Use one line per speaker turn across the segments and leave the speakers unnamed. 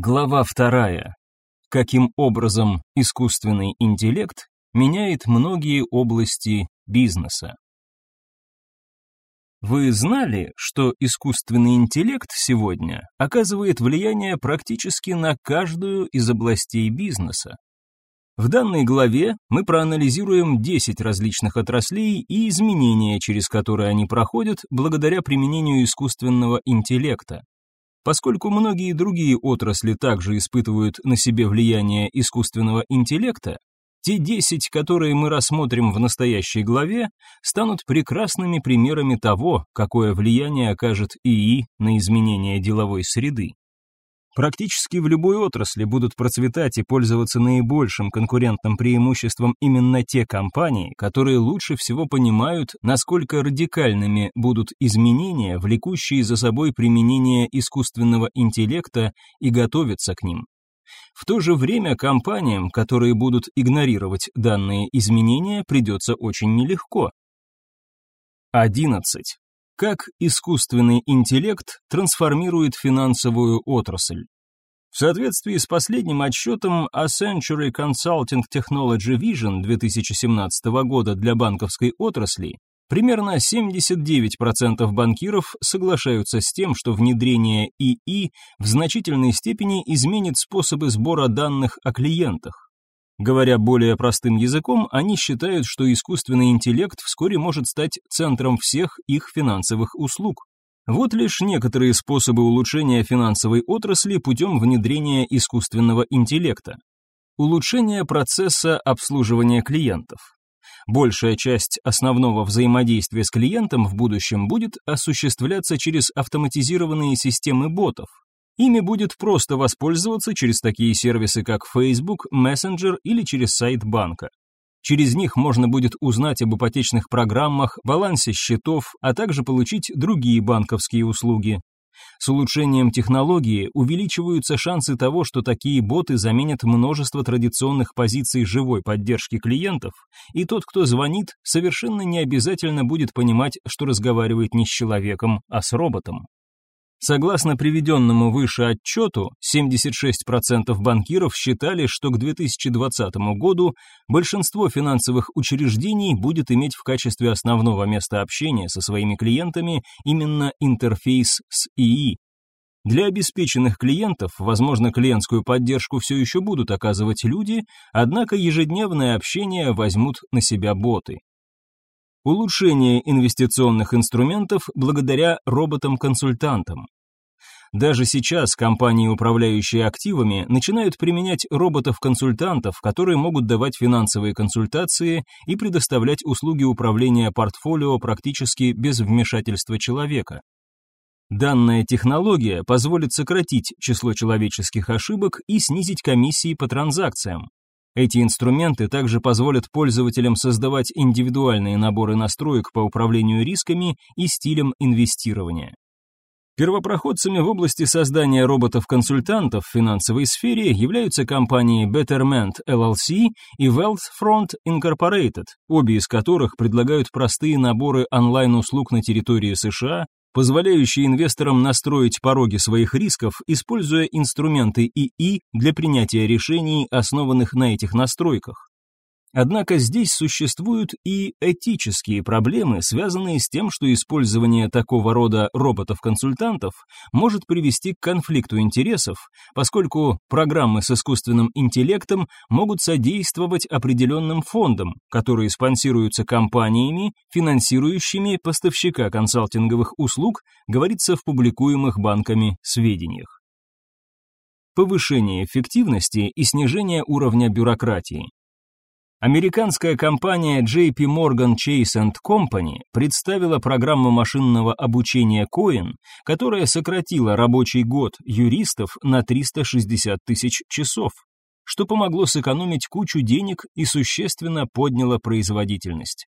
Глава вторая. Каким образом искусственный интеллект меняет многие области бизнеса? Вы знали, что искусственный интеллект сегодня оказывает влияние практически на каждую из областей бизнеса? В данной главе мы проанализируем 10 различных отраслей и изменения, через которые они проходят благодаря применению искусственного интеллекта. Поскольку многие другие отрасли также испытывают на себе влияние искусственного интеллекта, те 10, которые мы рассмотрим в настоящей главе, станут прекрасными примерами того, какое влияние окажет ИИ на изменение деловой среды. Практически в любой отрасли будут процветать и пользоваться наибольшим конкурентным преимуществом именно те компании, которые лучше всего понимают, насколько радикальными будут изменения, влекущие за собой применение искусственного интеллекта и готовятся к ним. В то же время компаниям, которые будут игнорировать данные изменения, придется очень нелегко. 11. Как искусственный интеллект трансформирует финансовую отрасль? В соответствии с последним отчетом A Century Consulting Technology Vision 2017 года для банковской отрасли, примерно 79% банкиров соглашаются с тем, что внедрение ИИ в значительной степени изменит способы сбора данных о клиентах. Говоря более простым языком, они считают, что искусственный интеллект вскоре может стать центром всех их финансовых услуг. Вот лишь некоторые способы улучшения финансовой отрасли путем внедрения искусственного интеллекта. Улучшение процесса обслуживания клиентов. Большая часть основного взаимодействия с клиентом в будущем будет осуществляться через автоматизированные системы ботов, Ими будет просто воспользоваться через такие сервисы, как Facebook, Messenger или через сайт банка. Через них можно будет узнать об ипотечных программах, балансе счетов, а также получить другие банковские услуги. С улучшением технологии увеличиваются шансы того, что такие боты заменят множество традиционных позиций живой поддержки клиентов, и тот, кто звонит, совершенно не обязательно будет понимать, что разговаривает не с человеком, а с роботом. Согласно приведенному выше отчету, 76% банкиров считали, что к 2020 году большинство финансовых учреждений будет иметь в качестве основного места общения со своими клиентами именно интерфейс с ИИ. Для обеспеченных клиентов, возможно, клиентскую поддержку все еще будут оказывать люди, однако ежедневное общение возьмут на себя боты. Улучшение инвестиционных инструментов благодаря роботам-консультантам. Даже сейчас компании, управляющие активами, начинают применять роботов-консультантов, которые могут давать финансовые консультации и предоставлять услуги управления портфолио практически без вмешательства человека. Данная технология позволит сократить число человеческих ошибок и снизить комиссии по транзакциям. Эти инструменты также позволят пользователям создавать индивидуальные наборы настроек по управлению рисками и стилем инвестирования. Первопроходцами в области создания роботов-консультантов в финансовой сфере являются компании Betterment LLC и Wealthfront Incorporated, обе из которых предлагают простые наборы онлайн-услуг на территории США, позволяющие инвесторам настроить пороги своих рисков, используя инструменты ИИ для принятия решений, основанных на этих настройках. Однако здесь существуют и этические проблемы, связанные с тем, что использование такого рода роботов-консультантов может привести к конфликту интересов, поскольку программы с искусственным интеллектом могут содействовать определенным фондам, которые спонсируются компаниями, финансирующими поставщика консалтинговых услуг, говорится в публикуемых банками сведениях. Повышение эффективности и снижение уровня бюрократии. Американская компания JP Morgan Chase Company представила программу машинного обучения Coin, которая сократила рабочий год юристов на 360 тысяч часов, что помогло сэкономить кучу денег и существенно подняло производительность.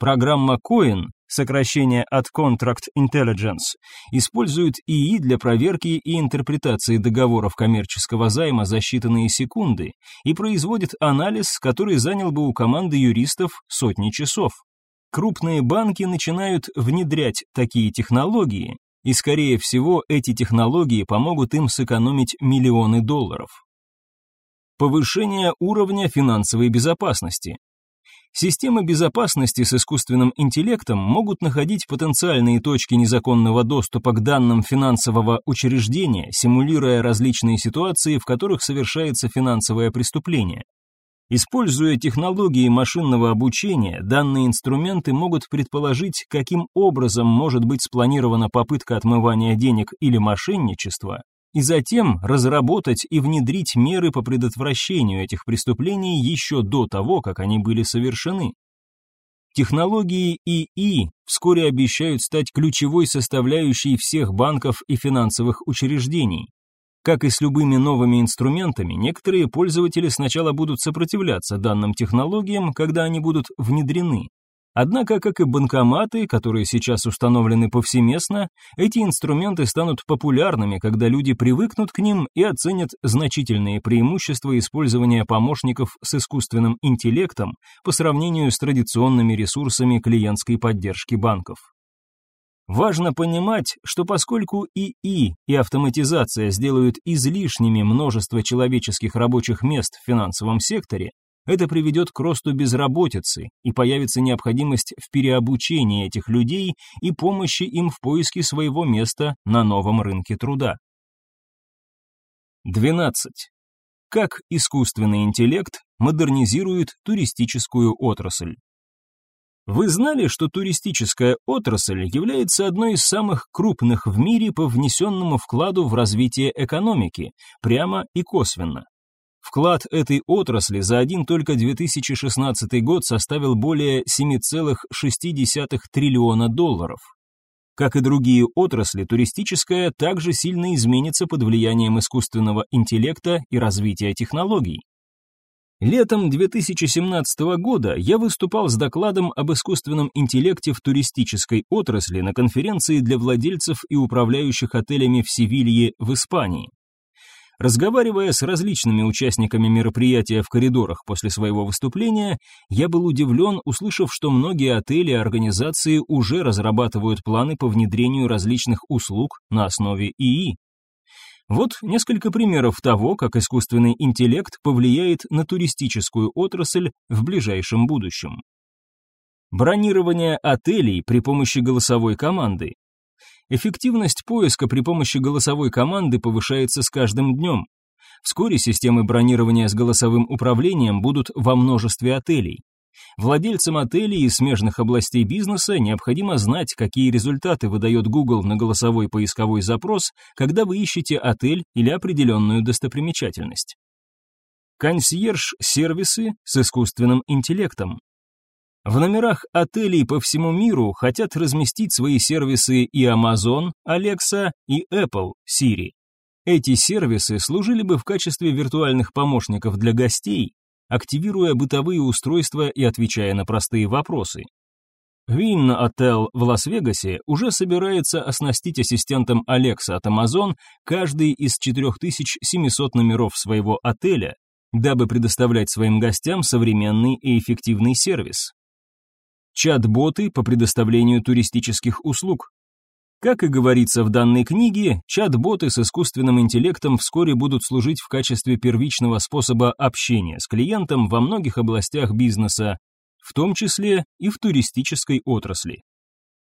Программа Coin сокращение от Contract Intelligence, используют ИИ для проверки и интерпретации договоров коммерческого займа за считанные секунды и производит анализ, который занял бы у команды юристов сотни часов. Крупные банки начинают внедрять такие технологии, и, скорее всего, эти технологии помогут им сэкономить миллионы долларов. Повышение уровня финансовой безопасности. Системы безопасности с искусственным интеллектом могут находить потенциальные точки незаконного доступа к данным финансового учреждения, симулируя различные ситуации, в которых совершается финансовое преступление. Используя технологии машинного обучения, данные инструменты могут предположить, каким образом может быть спланирована попытка отмывания денег или мошенничества, и затем разработать и внедрить меры по предотвращению этих преступлений еще до того, как они были совершены. Технологии ИИ вскоре обещают стать ключевой составляющей всех банков и финансовых учреждений. Как и с любыми новыми инструментами, некоторые пользователи сначала будут сопротивляться данным технологиям, когда они будут внедрены. Однако, как и банкоматы, которые сейчас установлены повсеместно, эти инструменты станут популярными, когда люди привыкнут к ним и оценят значительные преимущества использования помощников с искусственным интеллектом по сравнению с традиционными ресурсами клиентской поддержки банков. Важно понимать, что поскольку ИИ и автоматизация сделают излишними множество человеческих рабочих мест в финансовом секторе, это приведет к росту безработицы и появится необходимость в переобучении этих людей и помощи им в поиске своего места на новом рынке труда. 12. Как искусственный интеллект модернизирует туристическую отрасль? Вы знали, что туристическая отрасль является одной из самых крупных в мире по внесенному вкладу в развитие экономики, прямо и косвенно? Вклад этой отрасли за один только 2016 год составил более 7,6 триллиона долларов. Как и другие отрасли, туристическая также сильно изменится под влиянием искусственного интеллекта и развития технологий. Летом 2017 года я выступал с докладом об искусственном интеллекте в туристической отрасли на конференции для владельцев и управляющих отелями в Севилье в Испании. Разговаривая с различными участниками мероприятия в коридорах после своего выступления, я был удивлен, услышав, что многие отели и организации уже разрабатывают планы по внедрению различных услуг на основе ИИ. Вот несколько примеров того, как искусственный интеллект повлияет на туристическую отрасль в ближайшем будущем. Бронирование отелей при помощи голосовой команды. Эффективность поиска при помощи голосовой команды повышается с каждым днем. Вскоре системы бронирования с голосовым управлением будут во множестве отелей. Владельцам отелей и смежных областей бизнеса необходимо знать, какие результаты выдает Google на голосовой поисковой запрос, когда вы ищете отель или определенную достопримечательность. Консьерж-сервисы с искусственным интеллектом. В номерах отелей по всему миру хотят разместить свои сервисы и Amazon, Alexa и Apple, Siri. Эти сервисы служили бы в качестве виртуальных помощников для гостей, активируя бытовые устройства и отвечая на простые вопросы. Wynn Hotel в Лас-Вегасе уже собирается оснастить ассистентом Alexa от Amazon каждый из 4700 номеров своего отеля, дабы предоставлять своим гостям современный и эффективный сервис. Чат-боты по предоставлению туристических услуг. Как и говорится в данной книге, чат-боты с искусственным интеллектом вскоре будут служить в качестве первичного способа общения с клиентом во многих областях бизнеса, в том числе и в туристической отрасли.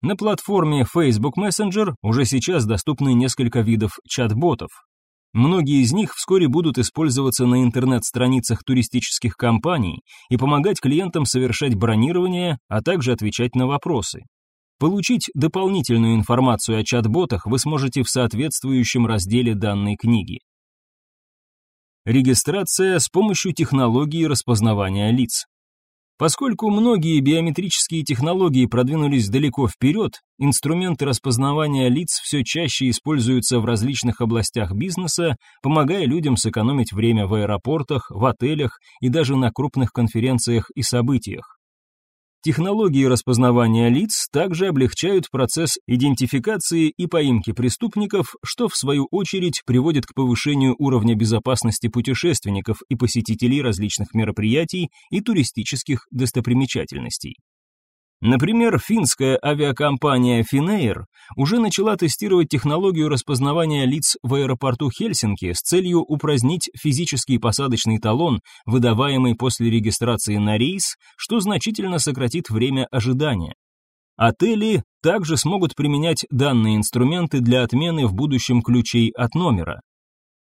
На платформе Facebook Messenger уже сейчас доступны несколько видов чат-ботов. Многие из них вскоре будут использоваться на интернет-страницах туристических компаний и помогать клиентам совершать бронирование, а также отвечать на вопросы. Получить дополнительную информацию о чат-ботах вы сможете в соответствующем разделе данной книги. Регистрация с помощью технологии распознавания лиц. Поскольку многие биометрические технологии продвинулись далеко вперед, инструменты распознавания лиц все чаще используются в различных областях бизнеса, помогая людям сэкономить время в аэропортах, в отелях и даже на крупных конференциях и событиях. Технологии распознавания лиц также облегчают процесс идентификации и поимки преступников, что в свою очередь приводит к повышению уровня безопасности путешественников и посетителей различных мероприятий и туристических достопримечательностей. Например, финская авиакомпания Finnair уже начала тестировать технологию распознавания лиц в аэропорту Хельсинки с целью упразднить физический посадочный талон, выдаваемый после регистрации на рейс, что значительно сократит время ожидания. Отели также смогут применять данные инструменты для отмены в будущем ключей от номера.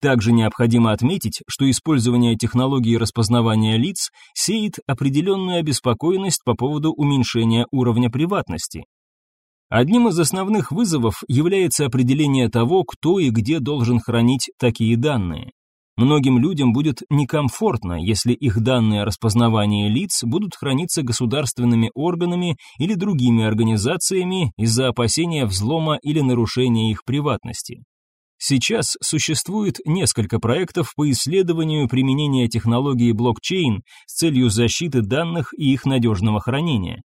Также необходимо отметить, что использование технологии распознавания лиц сеет определенную обеспокоенность по поводу уменьшения уровня приватности. Одним из основных вызовов является определение того, кто и где должен хранить такие данные. Многим людям будет некомфортно, если их данные о распознавании лиц будут храниться государственными органами или другими организациями из-за опасения взлома или нарушения их приватности. Сейчас существует несколько проектов по исследованию применения технологии блокчейн с целью защиты данных и их надежного хранения.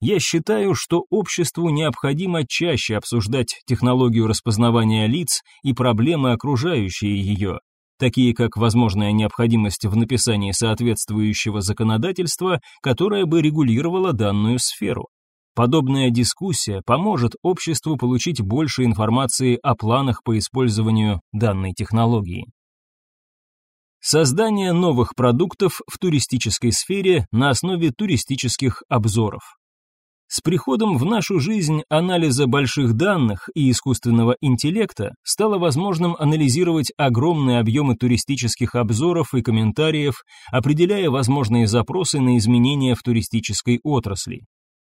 Я считаю, что обществу необходимо чаще обсуждать технологию распознавания лиц и проблемы, окружающие ее, такие как возможная необходимость в написании соответствующего законодательства, которое бы регулировало данную сферу. Подобная дискуссия поможет обществу получить больше информации о планах по использованию данной технологии. Создание новых продуктов в туристической сфере на основе туристических обзоров. С приходом в нашу жизнь анализа больших данных и искусственного интеллекта стало возможным анализировать огромные объемы туристических обзоров и комментариев, определяя возможные запросы на изменения в туристической отрасли.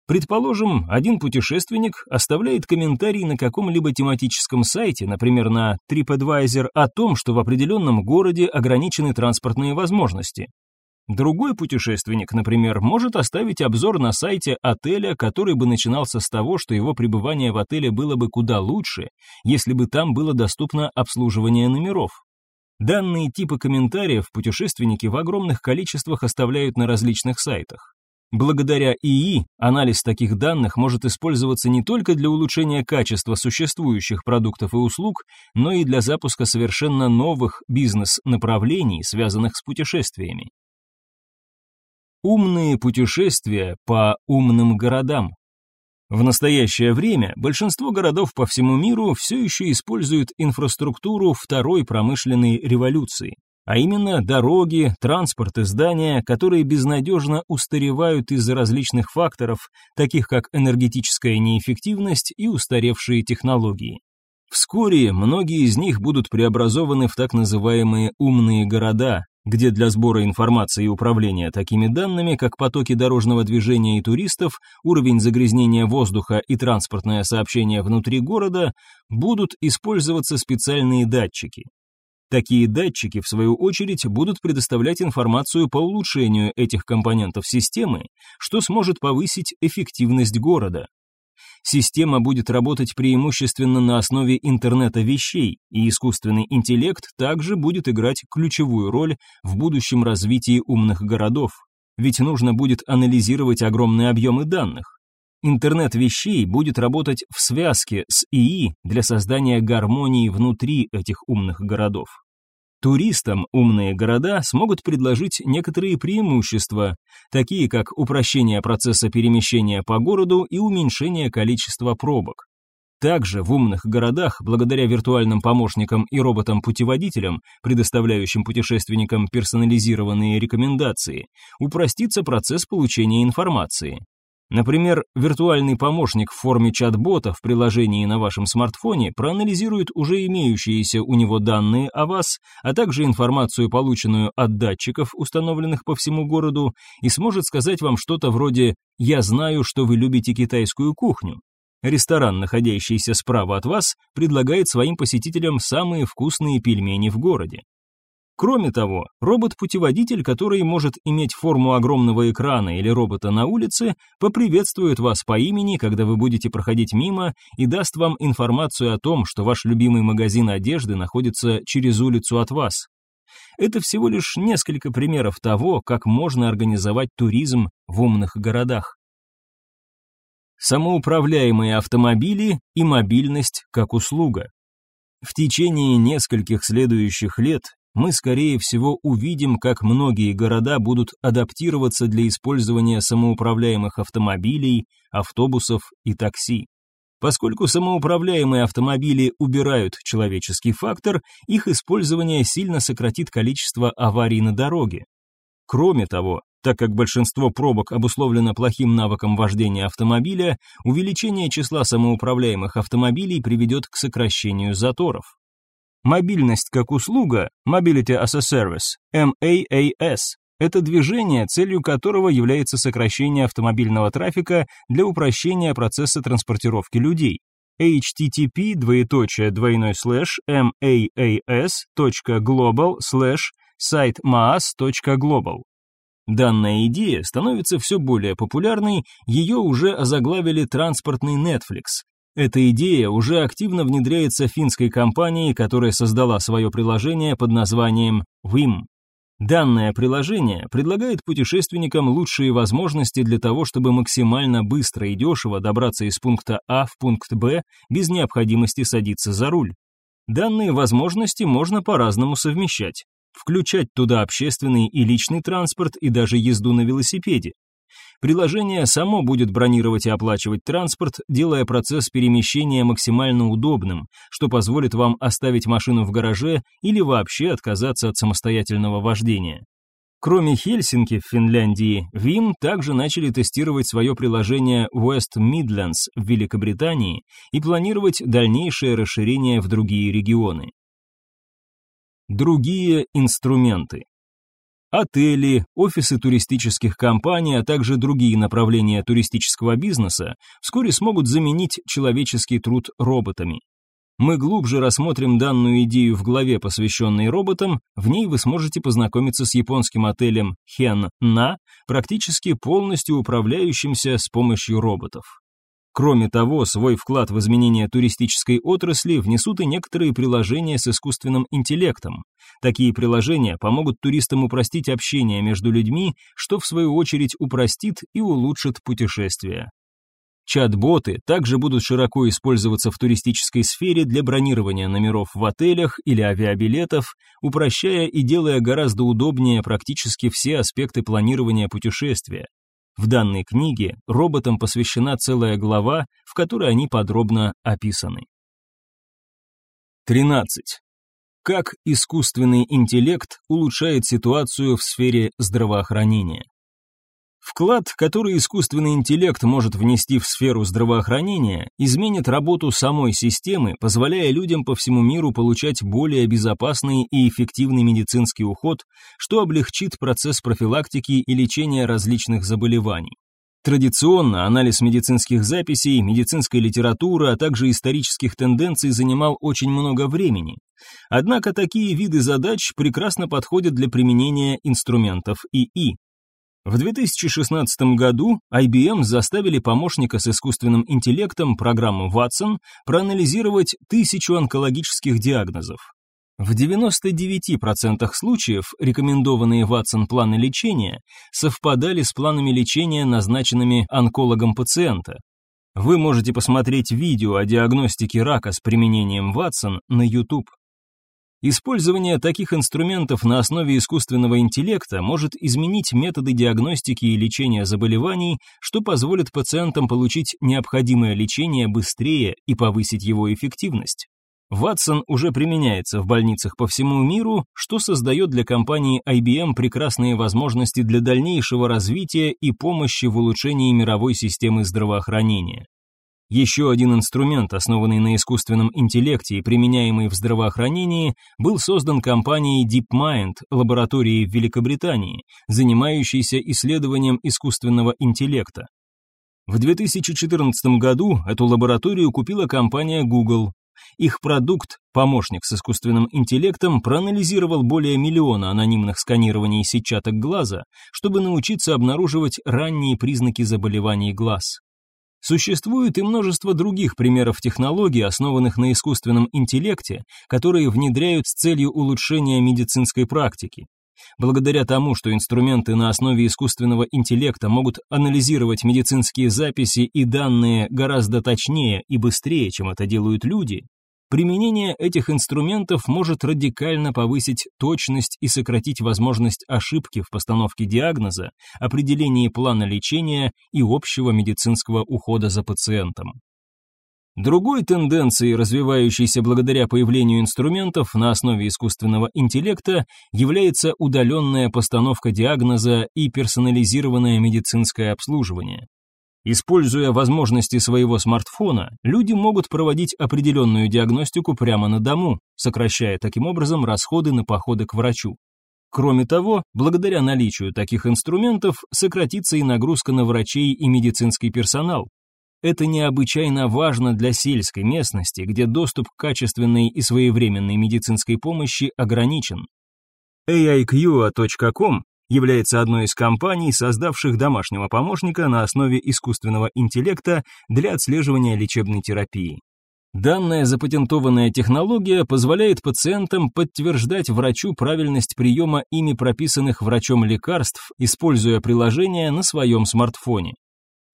Предположим, один путешественник оставляет комментарий на каком-либо тематическом сайте, например, на TripAdvisor, о том, что в определенном городе ограничены транспортные возможности. Другой путешественник, например, может оставить обзор на сайте отеля, который бы начинался с того, что его пребывание в отеле было бы куда лучше, если бы там было доступно обслуживание номеров. Данные типы комментариев путешественники в огромных количествах оставляют на различных сайтах. Благодаря ИИ анализ таких данных может использоваться не только для улучшения качества существующих продуктов и услуг, но и для запуска совершенно новых бизнес-направлений, связанных с путешествиями. Умные путешествия по умным городам. В настоящее время большинство городов по всему миру все еще используют инфраструктуру второй промышленной революции а именно дороги, транспорт и здания, которые безнадежно устаревают из-за различных факторов, таких как энергетическая неэффективность и устаревшие технологии. Вскоре многие из них будут преобразованы в так называемые умные города, где для сбора информации и управления такими данными, как потоки дорожного движения и туристов, уровень загрязнения воздуха и транспортное сообщение внутри города, будут использоваться специальные датчики. Такие датчики, в свою очередь, будут предоставлять информацию по улучшению этих компонентов системы, что сможет повысить эффективность города. Система будет работать преимущественно на основе интернета вещей, и искусственный интеллект также будет играть ключевую роль в будущем развитии умных городов, ведь нужно будет анализировать огромные объемы данных. Интернет вещей будет работать в связке с ИИ для создания гармонии внутри этих умных городов. Туристам умные города смогут предложить некоторые преимущества, такие как упрощение процесса перемещения по городу и уменьшение количества пробок. Также в умных городах, благодаря виртуальным помощникам и роботам-путеводителям, предоставляющим путешественникам персонализированные рекомендации, упростится процесс получения информации. Например, виртуальный помощник в форме чат-бота в приложении на вашем смартфоне проанализирует уже имеющиеся у него данные о вас, а также информацию, полученную от датчиков, установленных по всему городу, и сможет сказать вам что-то вроде «Я знаю, что вы любите китайскую кухню». Ресторан, находящийся справа от вас, предлагает своим посетителям самые вкусные пельмени в городе. Кроме того, робот-путеводитель, который может иметь форму огромного экрана или робота на улице, поприветствует вас по имени, когда вы будете проходить мимо, и даст вам информацию о том, что ваш любимый магазин одежды находится через улицу от вас. Это всего лишь несколько примеров того, как можно организовать туризм в умных городах. Самоуправляемые автомобили и мобильность как услуга. В течение нескольких следующих лет мы, скорее всего, увидим, как многие города будут адаптироваться для использования самоуправляемых автомобилей, автобусов и такси. Поскольку самоуправляемые автомобили убирают человеческий фактор, их использование сильно сократит количество аварий на дороге. Кроме того, так как большинство пробок обусловлено плохим навыком вождения автомобиля, увеличение числа самоуправляемых автомобилей приведет к сокращению заторов. Мобильность как услуга, Mobility as a Service, MAAS, это движение, целью которого является сокращение автомобильного трафика для упрощения процесса транспортировки людей. http двоеточие двойной слэш maas.global слэш sitemaas.global. Данная идея становится все более популярной, ее уже озаглавили транспортный Netflix. Эта идея уже активно внедряется финской компанией, которая создала свое приложение под названием WIM. Данное приложение предлагает путешественникам лучшие возможности для того, чтобы максимально быстро и дешево добраться из пункта А в пункт Б без необходимости садиться за руль. Данные возможности можно по-разному совмещать, включать туда общественный и личный транспорт и даже езду на велосипеде. Приложение само будет бронировать и оплачивать транспорт, делая процесс перемещения максимально удобным, что позволит вам оставить машину в гараже или вообще отказаться от самостоятельного вождения. Кроме Хельсинки в Финляндии, Vim также начали тестировать свое приложение West Midlands в Великобритании и планировать дальнейшее расширение в другие регионы. Другие инструменты Отели, офисы туристических компаний, а также другие направления туристического бизнеса вскоре смогут заменить человеческий труд роботами. Мы глубже рассмотрим данную идею в главе, посвященной роботам, в ней вы сможете познакомиться с японским отелем Хен На, практически полностью управляющимся с помощью роботов. Кроме того, свой вклад в изменение туристической отрасли внесут и некоторые приложения с искусственным интеллектом. Такие приложения помогут туристам упростить общение между людьми, что в свою очередь упростит и улучшит путешествия. Чат-боты также будут широко использоваться в туристической сфере для бронирования номеров в отелях или авиабилетов, упрощая и делая гораздо удобнее практически все аспекты планирования путешествия. В данной книге роботам посвящена целая глава, в которой они подробно описаны. 13. Как искусственный интеллект улучшает ситуацию в сфере здравоохранения? Вклад, который искусственный интеллект может внести в сферу здравоохранения, изменит работу самой системы, позволяя людям по всему миру получать более безопасный и эффективный медицинский уход, что облегчит процесс профилактики и лечения различных заболеваний. Традиционно анализ медицинских записей, медицинской литературы, а также исторических тенденций занимал очень много времени. Однако такие виды задач прекрасно подходят для применения инструментов ИИ. В 2016 году IBM заставили помощника с искусственным интеллектом программу Watson проанализировать тысячу онкологических диагнозов. В 99% случаев рекомендованные Watson планы лечения совпадали с планами лечения, назначенными онкологом пациента. Вы можете посмотреть видео о диагностике рака с применением Watson на YouTube. Использование таких инструментов на основе искусственного интеллекта может изменить методы диагностики и лечения заболеваний, что позволит пациентам получить необходимое лечение быстрее и повысить его эффективность. Ватсон уже применяется в больницах по всему миру, что создает для компании IBM прекрасные возможности для дальнейшего развития и помощи в улучшении мировой системы здравоохранения. Еще один инструмент, основанный на искусственном интеллекте и применяемый в здравоохранении, был создан компанией DeepMind, лабораторией в Великобритании, занимающейся исследованием искусственного интеллекта. В 2014 году эту лабораторию купила компания Google. Их продукт, помощник с искусственным интеллектом, проанализировал более миллиона анонимных сканирований сетчаток глаза, чтобы научиться обнаруживать ранние признаки заболеваний глаз. Существует и множество других примеров технологий, основанных на искусственном интеллекте, которые внедряют с целью улучшения медицинской практики. Благодаря тому, что инструменты на основе искусственного интеллекта могут анализировать медицинские записи и данные гораздо точнее и быстрее, чем это делают люди, Применение этих инструментов может радикально повысить точность и сократить возможность ошибки в постановке диагноза, определении плана лечения и общего медицинского ухода за пациентом. Другой тенденцией, развивающейся благодаря появлению инструментов на основе искусственного интеллекта, является удаленная постановка диагноза и персонализированное медицинское обслуживание. Используя возможности своего смартфона, люди могут проводить определенную диагностику прямо на дому, сокращая таким образом расходы на походы к врачу. Кроме того, благодаря наличию таких инструментов сократится и нагрузка на врачей и медицинский персонал. Это необычайно важно для сельской местности, где доступ к качественной и своевременной медицинской помощи ограничен. AIQA.com является одной из компаний, создавших домашнего помощника на основе искусственного интеллекта для отслеживания лечебной терапии. Данная запатентованная технология позволяет пациентам подтверждать врачу правильность приема ими прописанных врачом лекарств, используя приложение на своем смартфоне.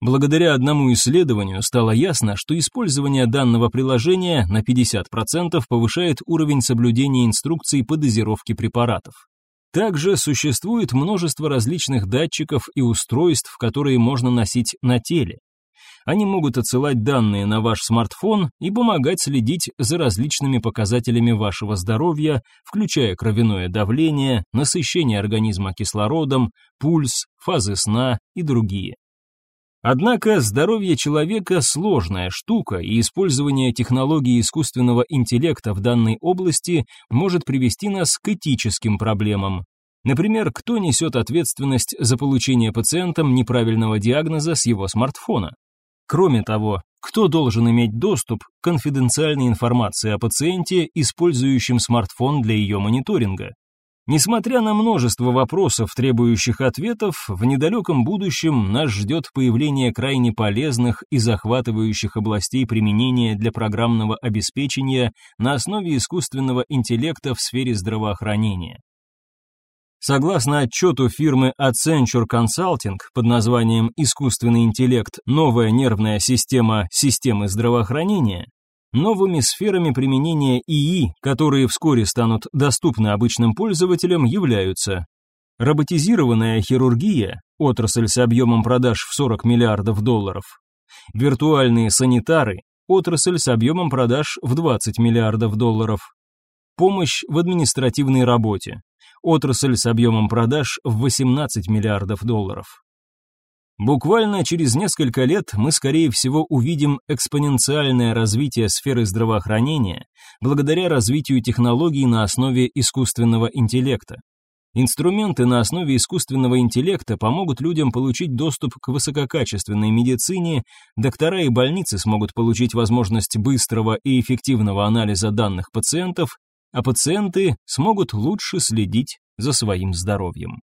Благодаря одному исследованию стало ясно, что использование данного приложения на 50% повышает уровень соблюдения инструкций по дозировке препаратов. Также существует множество различных датчиков и устройств, которые можно носить на теле. Они могут отсылать данные на ваш смартфон и помогать следить за различными показателями вашего здоровья, включая кровяное давление, насыщение организма кислородом, пульс, фазы сна и другие. Однако здоровье человека сложная штука, и использование технологий искусственного интеллекта в данной области может привести нас к этическим проблемам. Например, кто несет ответственность за получение пациентом неправильного диагноза с его смартфона? Кроме того, кто должен иметь доступ к конфиденциальной информации о пациенте, использующем смартфон для ее мониторинга? Несмотря на множество вопросов, требующих ответов, в недалеком будущем нас ждет появление крайне полезных и захватывающих областей применения для программного обеспечения на основе искусственного интеллекта в сфере здравоохранения. Согласно отчету фирмы Accenture Consulting под названием «Искусственный интеллект. Новая нервная система системы здравоохранения», Новыми сферами применения ИИ, которые вскоре станут доступны обычным пользователям, являются роботизированная хирургия, отрасль с объемом продаж в 40 миллиардов долларов, виртуальные санитары, отрасль с объемом продаж в 20 миллиардов долларов, помощь в административной работе, отрасль с объемом продаж в 18 миллиардов долларов. Буквально через несколько лет мы, скорее всего, увидим экспоненциальное развитие сферы здравоохранения благодаря развитию технологий на основе искусственного интеллекта. Инструменты на основе искусственного интеллекта помогут людям получить доступ к высококачественной медицине, доктора и больницы смогут получить возможность быстрого и эффективного анализа данных пациентов, а пациенты смогут лучше следить за своим здоровьем.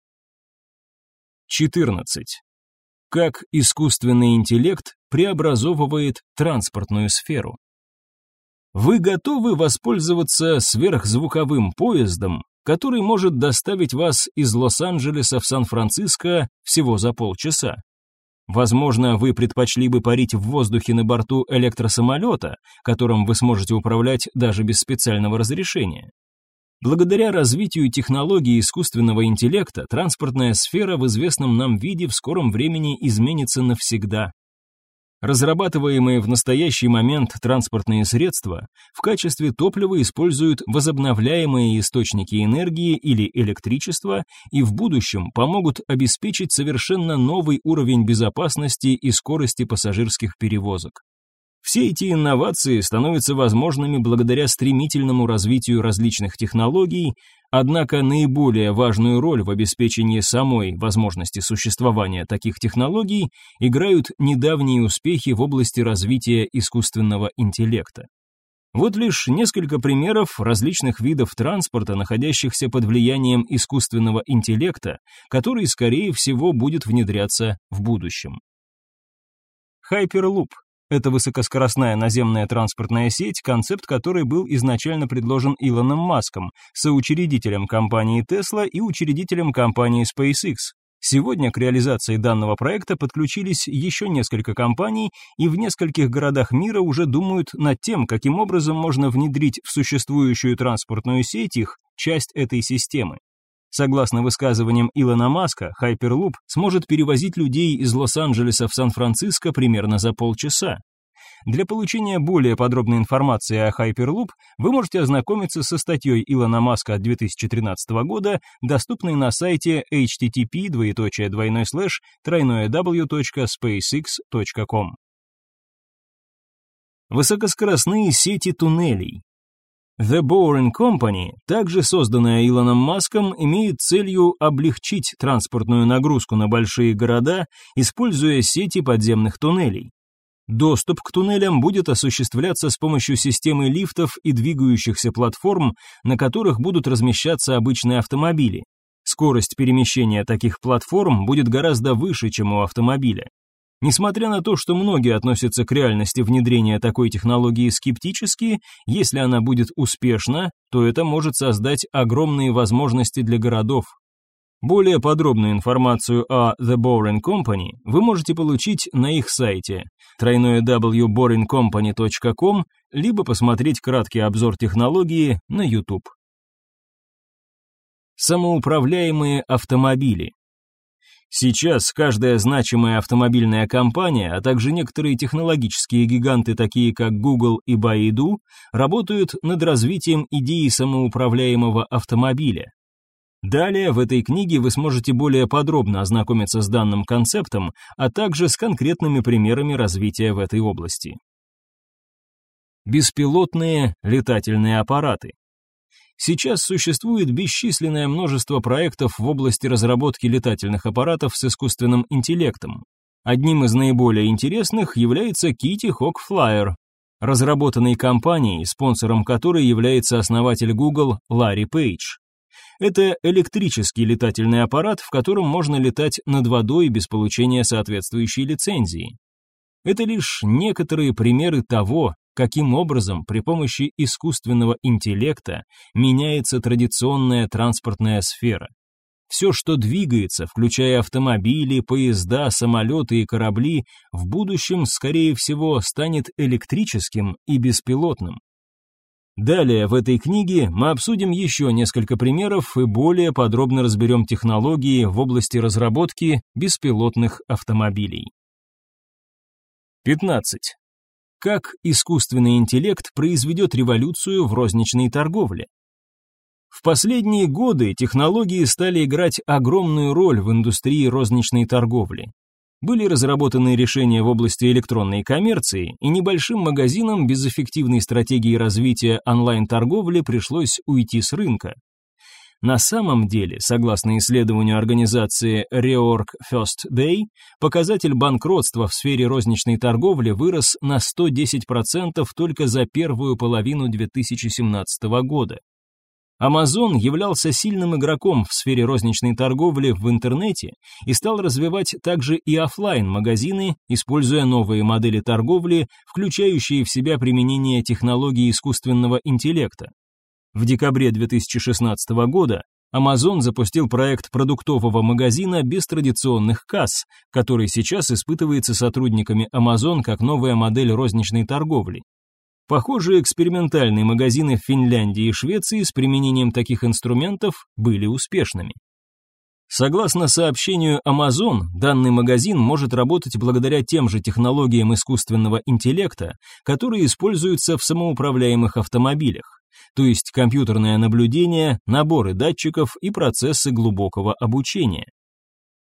14 как искусственный интеллект преобразовывает транспортную сферу. Вы готовы воспользоваться сверхзвуковым поездом, который может доставить вас из Лос-Анджелеса в Сан-Франциско всего за полчаса? Возможно, вы предпочли бы парить в воздухе на борту электросамолета, которым вы сможете управлять даже без специального разрешения. Благодаря развитию технологий искусственного интеллекта, транспортная сфера в известном нам виде в скором времени изменится навсегда. Разрабатываемые в настоящий момент транспортные средства в качестве топлива используют возобновляемые источники энергии или электричество и в будущем помогут обеспечить совершенно новый уровень безопасности и скорости пассажирских перевозок. Все эти инновации становятся возможными благодаря стремительному развитию различных технологий, однако наиболее важную роль в обеспечении самой возможности существования таких технологий играют недавние успехи в области развития искусственного интеллекта. Вот лишь несколько примеров различных видов транспорта, находящихся под влиянием искусственного интеллекта, который, скорее всего, будет внедряться в будущем. Hyperloop это высокоскоростная наземная транспортная сеть, концепт которой был изначально предложен Илоном Маском, соучредителем компании Tesla и учредителем компании SpaceX. Сегодня к реализации данного проекта подключились еще несколько компаний, и в нескольких городах мира уже думают над тем, каким образом можно внедрить в существующую транспортную сеть их часть этой системы. Согласно высказываниям Илона Маска, Hyperloop сможет перевозить людей из Лос-Анджелеса в Сан-Франциско примерно за полчаса. Для получения более подробной информации о Hyperloop вы можете ознакомиться со статьей Илона Маска от 2013 года, доступной на сайте http w.spacx.com. Высокоскоростные сети туннелей. The Boring Company, также созданная Илоном Маском, имеет целью облегчить транспортную нагрузку на большие города, используя сети подземных туннелей. Доступ к туннелям будет осуществляться с помощью системы лифтов и двигающихся платформ, на которых будут размещаться обычные автомобили. Скорость перемещения таких платформ будет гораздо выше, чем у автомобиля. Несмотря на то, что многие относятся к реальности внедрения такой технологии скептически, если она будет успешна, то это может создать огромные возможности для городов, более подробную информацию о The Boring Company вы можете получить на их сайте www.boringcompany.com либо посмотреть краткий обзор технологии на YouTube. Самоуправляемые автомобили Сейчас каждая значимая автомобильная компания, а также некоторые технологические гиганты, такие как Google и Baidu, работают над развитием идеи самоуправляемого автомобиля. Далее в этой книге вы сможете более подробно ознакомиться с данным концептом, а также с конкретными примерами развития в этой области. Беспилотные летательные аппараты. Сейчас существует бесчисленное множество проектов в области разработки летательных аппаратов с искусственным интеллектом. Одним из наиболее интересных является Kitty Hawk Flyer, разработанный компанией, спонсором которой является основатель Google Ларри Пейдж. Это электрический летательный аппарат, в котором можно летать над водой без получения соответствующей лицензии. Это лишь некоторые примеры того, каким образом при помощи искусственного интеллекта меняется традиционная транспортная сфера. Все, что двигается, включая автомобили, поезда, самолеты и корабли, в будущем, скорее всего, станет электрическим и беспилотным. Далее в этой книге мы обсудим еще несколько примеров и более подробно разберем технологии в области разработки беспилотных автомобилей. 15. Как искусственный интеллект произведет революцию в розничной торговле? В последние годы технологии стали играть огромную роль в индустрии розничной торговли. Были разработаны решения в области электронной коммерции, и небольшим магазинам без эффективной стратегии развития онлайн-торговли пришлось уйти с рынка. На самом деле, согласно исследованию организации Reorg First Day, показатель банкротства в сфере розничной торговли вырос на 110% только за первую половину 2017 года. Amazon являлся сильным игроком в сфере розничной торговли в интернете и стал развивать также и офлайн магазины используя новые модели торговли, включающие в себя применение технологий искусственного интеллекта. В декабре 2016 года Amazon запустил проект продуктового магазина без традиционных касс, который сейчас испытывается сотрудниками Amazon как новая модель розничной торговли. Похожие экспериментальные магазины в Финляндии и Швеции с применением таких инструментов были успешными. Согласно сообщению Amazon, данный магазин может работать благодаря тем же технологиям искусственного интеллекта, которые используются в самоуправляемых автомобилях, то есть компьютерное наблюдение, наборы датчиков и процессы глубокого обучения.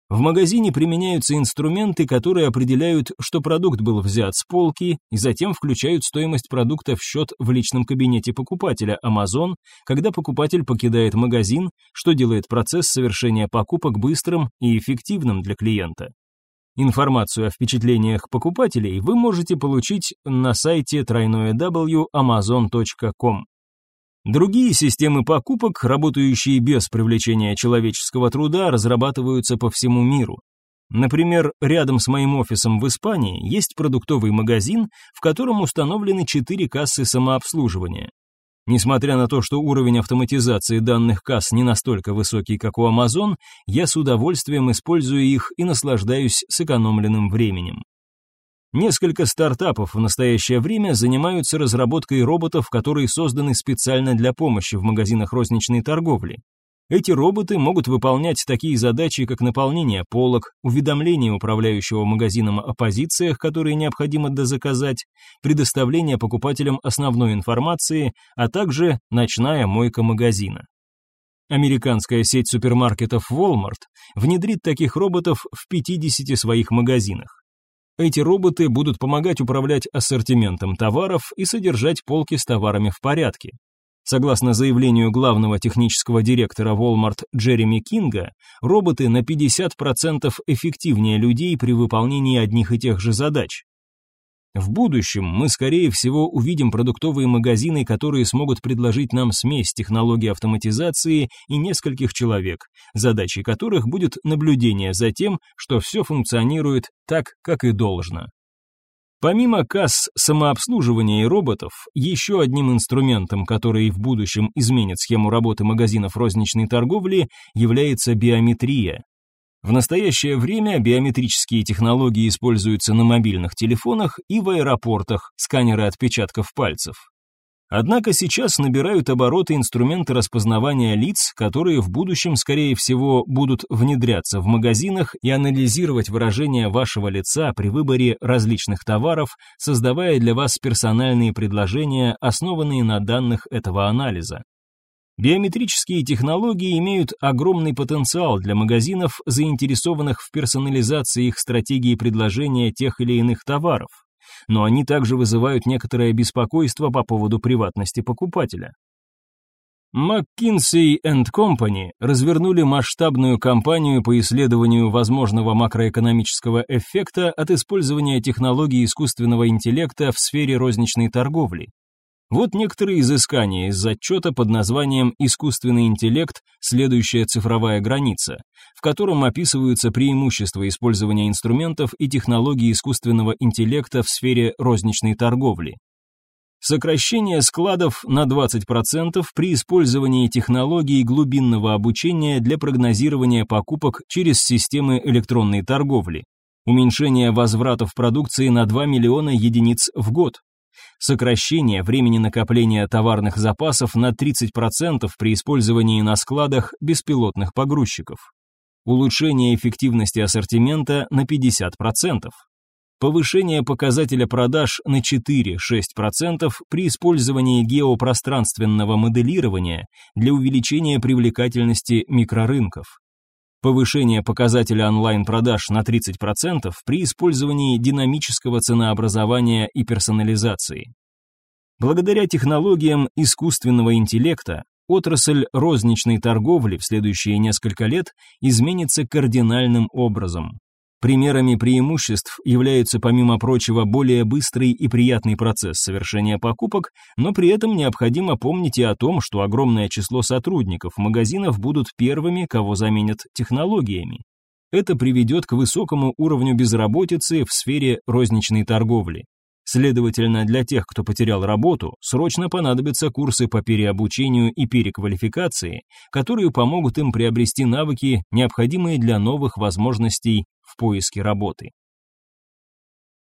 В магазине применяются инструменты, которые определяют, что продукт был взят с полки, и затем включают стоимость продукта в счет в личном кабинете покупателя Amazon, когда покупатель покидает магазин, что делает процесс совершения покупок быстрым и эффективным для клиента. Информацию о впечатлениях покупателей вы можете получить на сайте www.amazon.com. Другие системы покупок, работающие без привлечения человеческого труда, разрабатываются по всему миру. Например, рядом с моим офисом в Испании есть продуктовый магазин, в котором установлены четыре кассы самообслуживания. Несмотря на то, что уровень автоматизации данных касс не настолько высокий, как у Amazon, я с удовольствием использую их и наслаждаюсь сэкономленным временем. Несколько стартапов в настоящее время занимаются разработкой роботов, которые созданы специально для помощи в магазинах розничной торговли. Эти роботы могут выполнять такие задачи, как наполнение полок, уведомление управляющего магазином о позициях, которые необходимо дозаказать, предоставление покупателям основной информации, а также ночная мойка магазина. Американская сеть супермаркетов Walmart внедрит таких роботов в 50 своих магазинах. Эти роботы будут помогать управлять ассортиментом товаров и содержать полки с товарами в порядке. Согласно заявлению главного технического директора Walmart Джереми Кинга, роботы на 50% эффективнее людей при выполнении одних и тех же задач. В будущем мы, скорее всего, увидим продуктовые магазины, которые смогут предложить нам смесь технологий автоматизации и нескольких человек, задачей которых будет наблюдение за тем, что все функционирует так, как и должно. Помимо касс самообслуживания и роботов, еще одним инструментом, который в будущем изменит схему работы магазинов розничной торговли, является биометрия. В настоящее время биометрические технологии используются на мобильных телефонах и в аэропортах, сканеры отпечатков пальцев. Однако сейчас набирают обороты инструменты распознавания лиц, которые в будущем, скорее всего, будут внедряться в магазинах и анализировать выражение вашего лица при выборе различных товаров, создавая для вас персональные предложения, основанные на данных этого анализа. Биометрические технологии имеют огромный потенциал для магазинов, заинтересованных в персонализации их стратегии предложения тех или иных товаров но они также вызывают некоторое беспокойство по поводу приватности покупателя. McKinsey Company развернули масштабную кампанию по исследованию возможного макроэкономического эффекта от использования технологий искусственного интеллекта в сфере розничной торговли. Вот некоторые изыскания из отчета под названием «Искусственный интеллект. Следующая цифровая граница», в котором описываются преимущества использования инструментов и технологий искусственного интеллекта в сфере розничной торговли. Сокращение складов на 20% при использовании технологий глубинного обучения для прогнозирования покупок через системы электронной торговли. Уменьшение возвратов продукции на 2 миллиона единиц в год сокращение времени накопления товарных запасов на 30% при использовании на складах беспилотных погрузчиков, улучшение эффективности ассортимента на 50%, повышение показателя продаж на 4-6% при использовании геопространственного моделирования для увеличения привлекательности микрорынков, повышение показателя онлайн-продаж на 30% при использовании динамического ценообразования и персонализации. Благодаря технологиям искусственного интеллекта отрасль розничной торговли в следующие несколько лет изменится кардинальным образом. Примерами преимуществ являются, помимо прочего, более быстрый и приятный процесс совершения покупок, но при этом необходимо помнить и о том, что огромное число сотрудников магазинов будут первыми, кого заменят технологиями. Это приведет к высокому уровню безработицы в сфере розничной торговли. Следовательно, для тех, кто потерял работу, срочно понадобятся курсы по переобучению и переквалификации, которые помогут им приобрести навыки, необходимые для новых возможностей в поиске работы.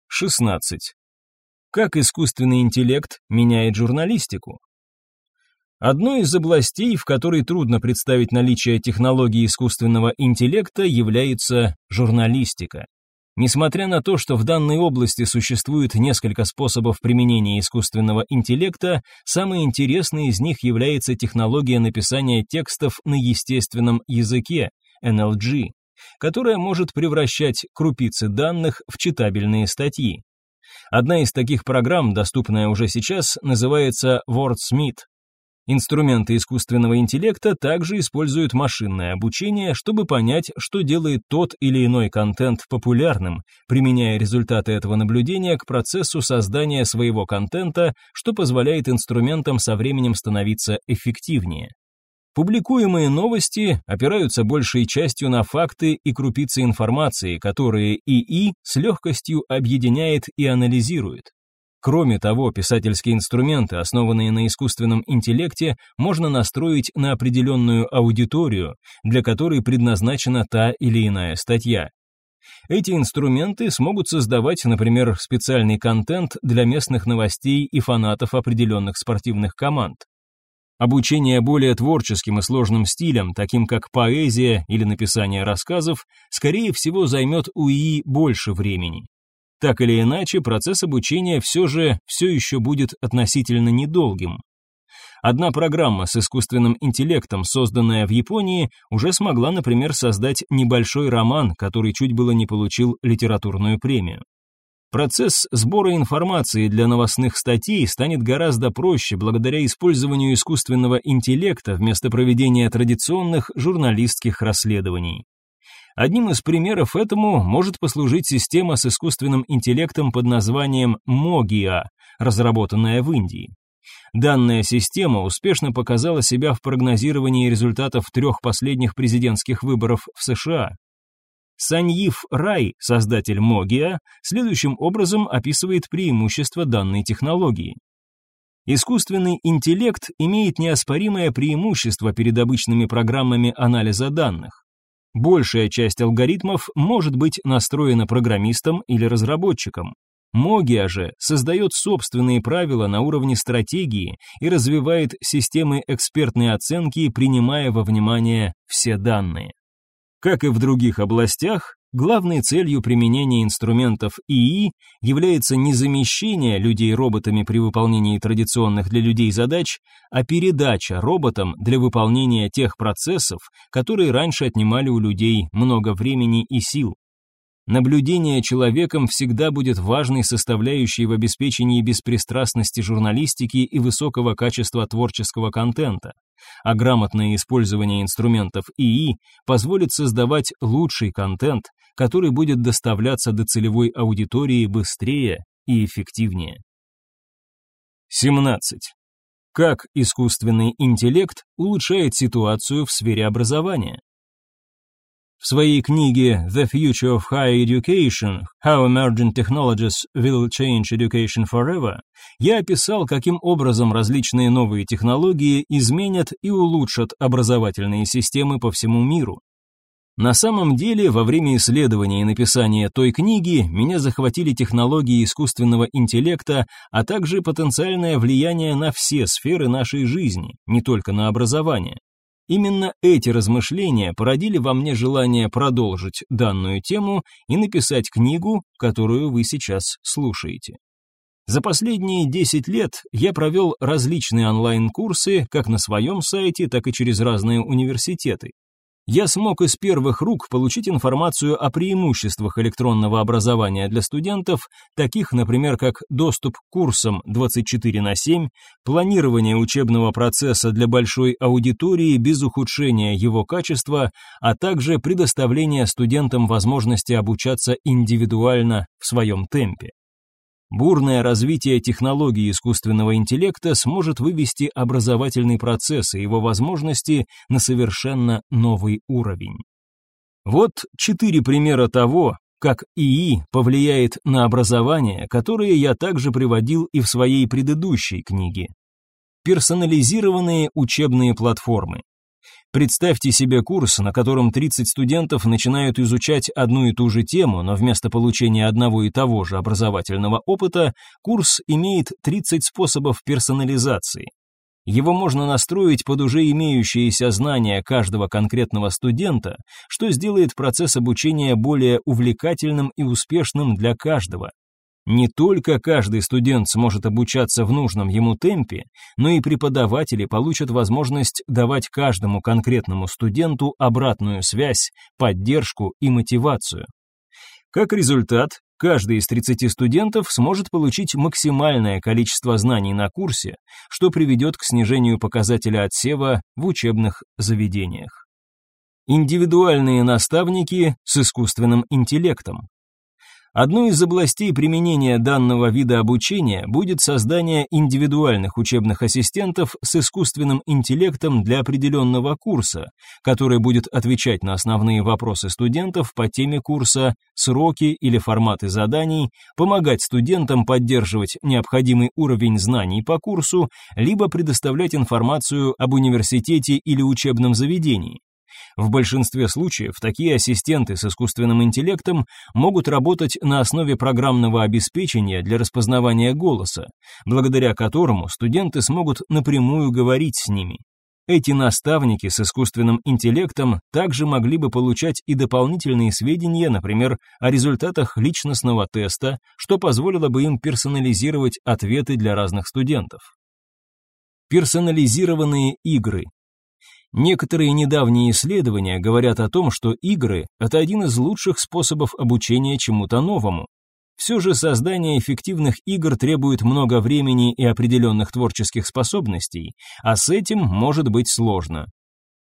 16. Как искусственный интеллект меняет журналистику? Одной из областей, в которой трудно представить наличие технологий искусственного интеллекта, является журналистика. Несмотря на то, что в данной области существует несколько способов применения искусственного интеллекта, самой интересной из них является технология написания текстов на естественном языке, NLG, которая может превращать крупицы данных в читабельные статьи. Одна из таких программ, доступная уже сейчас, называется WordSmith. Инструменты искусственного интеллекта также используют машинное обучение, чтобы понять, что делает тот или иной контент популярным, применяя результаты этого наблюдения к процессу создания своего контента, что позволяет инструментам со временем становиться эффективнее. Публикуемые новости опираются большей частью на факты и крупицы информации, которые ИИ с легкостью объединяет и анализирует. Кроме того, писательские инструменты, основанные на искусственном интеллекте, можно настроить на определенную аудиторию, для которой предназначена та или иная статья. Эти инструменты смогут создавать, например, специальный контент для местных новостей и фанатов определенных спортивных команд. Обучение более творческим и сложным стилям, таким как поэзия или написание рассказов, скорее всего займет у ИИ больше времени. Так или иначе, процесс обучения все же все еще будет относительно недолгим. Одна программа с искусственным интеллектом, созданная в Японии, уже смогла, например, создать небольшой роман, который чуть было не получил литературную премию. Процесс сбора информации для новостных статей станет гораздо проще благодаря использованию искусственного интеллекта вместо проведения традиционных журналистских расследований. Одним из примеров этому может послужить система с искусственным интеллектом под названием Mogia, разработанная в Индии. Данная система успешно показала себя в прогнозировании результатов трех последних президентских выборов в США. Саньив Рай, создатель Могия, следующим образом описывает преимущества данной технологии. Искусственный интеллект имеет неоспоримое преимущество перед обычными программами анализа данных. Большая часть алгоритмов может быть настроена программистом или разработчиком. Могия же создает собственные правила на уровне стратегии и развивает системы экспертной оценки, принимая во внимание все данные. Как и в других областях, главной целью применения инструментов ИИ является не замещение людей роботами при выполнении традиционных для людей задач, а передача роботам для выполнения тех процессов, которые раньше отнимали у людей много времени и сил. Наблюдение человеком всегда будет важной составляющей в обеспечении беспристрастности журналистики и высокого качества творческого контента а грамотное использование инструментов ИИ позволит создавать лучший контент, который будет доставляться до целевой аудитории быстрее и эффективнее. 17. Как искусственный интеллект улучшает ситуацию в сфере образования? В своей книге The Future of Higher Education – How Emerging Technologies Will Change Education Forever я описал, каким образом различные новые технологии изменят и улучшат образовательные системы по всему миру. На самом деле, во время исследования и написания той книги меня захватили технологии искусственного интеллекта, а также потенциальное влияние на все сферы нашей жизни, не только на образование. Именно эти размышления породили во мне желание продолжить данную тему и написать книгу, которую вы сейчас слушаете. За последние 10 лет я провел различные онлайн-курсы как на своем сайте, так и через разные университеты я смог из первых рук получить информацию о преимуществах электронного образования для студентов, таких, например, как доступ к курсам 24 на 7, планирование учебного процесса для большой аудитории без ухудшения его качества, а также предоставление студентам возможности обучаться индивидуально в своем темпе. Бурное развитие технологий искусственного интеллекта сможет вывести образовательный процесс и его возможности на совершенно новый уровень. Вот четыре примера того, как ИИ повлияет на образование, которые я также приводил и в своей предыдущей книге. Персонализированные учебные платформы. Представьте себе курс, на котором 30 студентов начинают изучать одну и ту же тему, но вместо получения одного и того же образовательного опыта, курс имеет 30 способов персонализации. Его можно настроить под уже имеющиеся знания каждого конкретного студента, что сделает процесс обучения более увлекательным и успешным для каждого. Не только каждый студент сможет обучаться в нужном ему темпе, но и преподаватели получат возможность давать каждому конкретному студенту обратную связь, поддержку и мотивацию. Как результат, каждый из 30 студентов сможет получить максимальное количество знаний на курсе, что приведет к снижению показателя отсева в учебных заведениях. Индивидуальные наставники с искусственным интеллектом. Одной из областей применения данного вида обучения будет создание индивидуальных учебных ассистентов с искусственным интеллектом для определенного курса, который будет отвечать на основные вопросы студентов по теме курса, сроки или форматы заданий, помогать студентам поддерживать необходимый уровень знаний по курсу, либо предоставлять информацию об университете или учебном заведении. В большинстве случаев такие ассистенты с искусственным интеллектом могут работать на основе программного обеспечения для распознавания голоса, благодаря которому студенты смогут напрямую говорить с ними. Эти наставники с искусственным интеллектом также могли бы получать и дополнительные сведения, например, о результатах личностного теста, что позволило бы им персонализировать ответы для разных студентов. Персонализированные игры Некоторые недавние исследования говорят о том, что игры – это один из лучших способов обучения чему-то новому. Все же создание эффективных игр требует много времени и определенных творческих способностей, а с этим может быть сложно.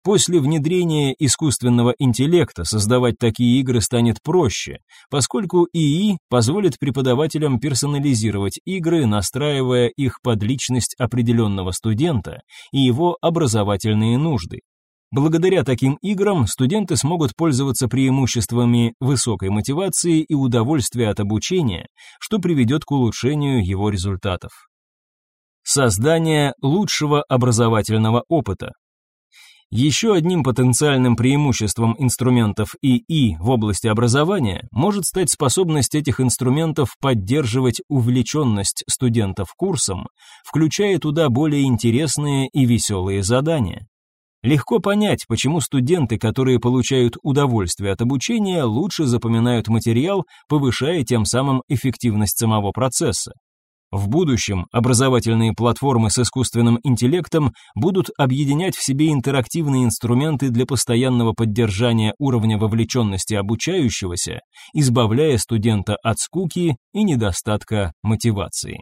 После внедрения искусственного интеллекта создавать такие игры станет проще, поскольку ИИ позволит преподавателям персонализировать игры, настраивая их под личность определенного студента и его образовательные нужды. Благодаря таким играм студенты смогут пользоваться преимуществами высокой мотивации и удовольствия от обучения, что приведет к улучшению его результатов. Создание лучшего образовательного опыта. Еще одним потенциальным преимуществом инструментов ИИ в области образования может стать способность этих инструментов поддерживать увлеченность студентов курсом, включая туда более интересные и веселые задания. Легко понять, почему студенты, которые получают удовольствие от обучения, лучше запоминают материал, повышая тем самым эффективность самого процесса. В будущем образовательные платформы с искусственным интеллектом будут объединять в себе интерактивные инструменты для постоянного поддержания уровня вовлеченности обучающегося, избавляя студента от скуки и недостатка мотивации.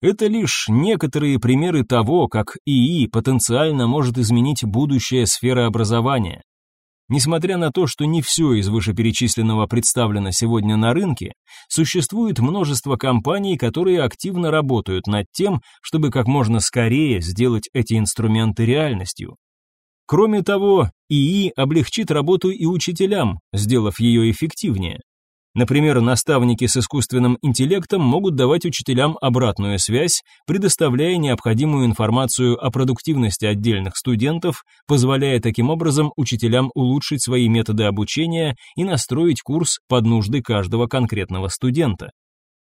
Это лишь некоторые примеры того, как ИИ потенциально может изменить будущее сферы образования. Несмотря на то, что не все из вышеперечисленного представлено сегодня на рынке, существует множество компаний, которые активно работают над тем, чтобы как можно скорее сделать эти инструменты реальностью. Кроме того, ИИ облегчит работу и учителям, сделав ее эффективнее. Например, наставники с искусственным интеллектом могут давать учителям обратную связь, предоставляя необходимую информацию о продуктивности отдельных студентов, позволяя таким образом учителям улучшить свои методы обучения и настроить курс под нужды каждого конкретного студента.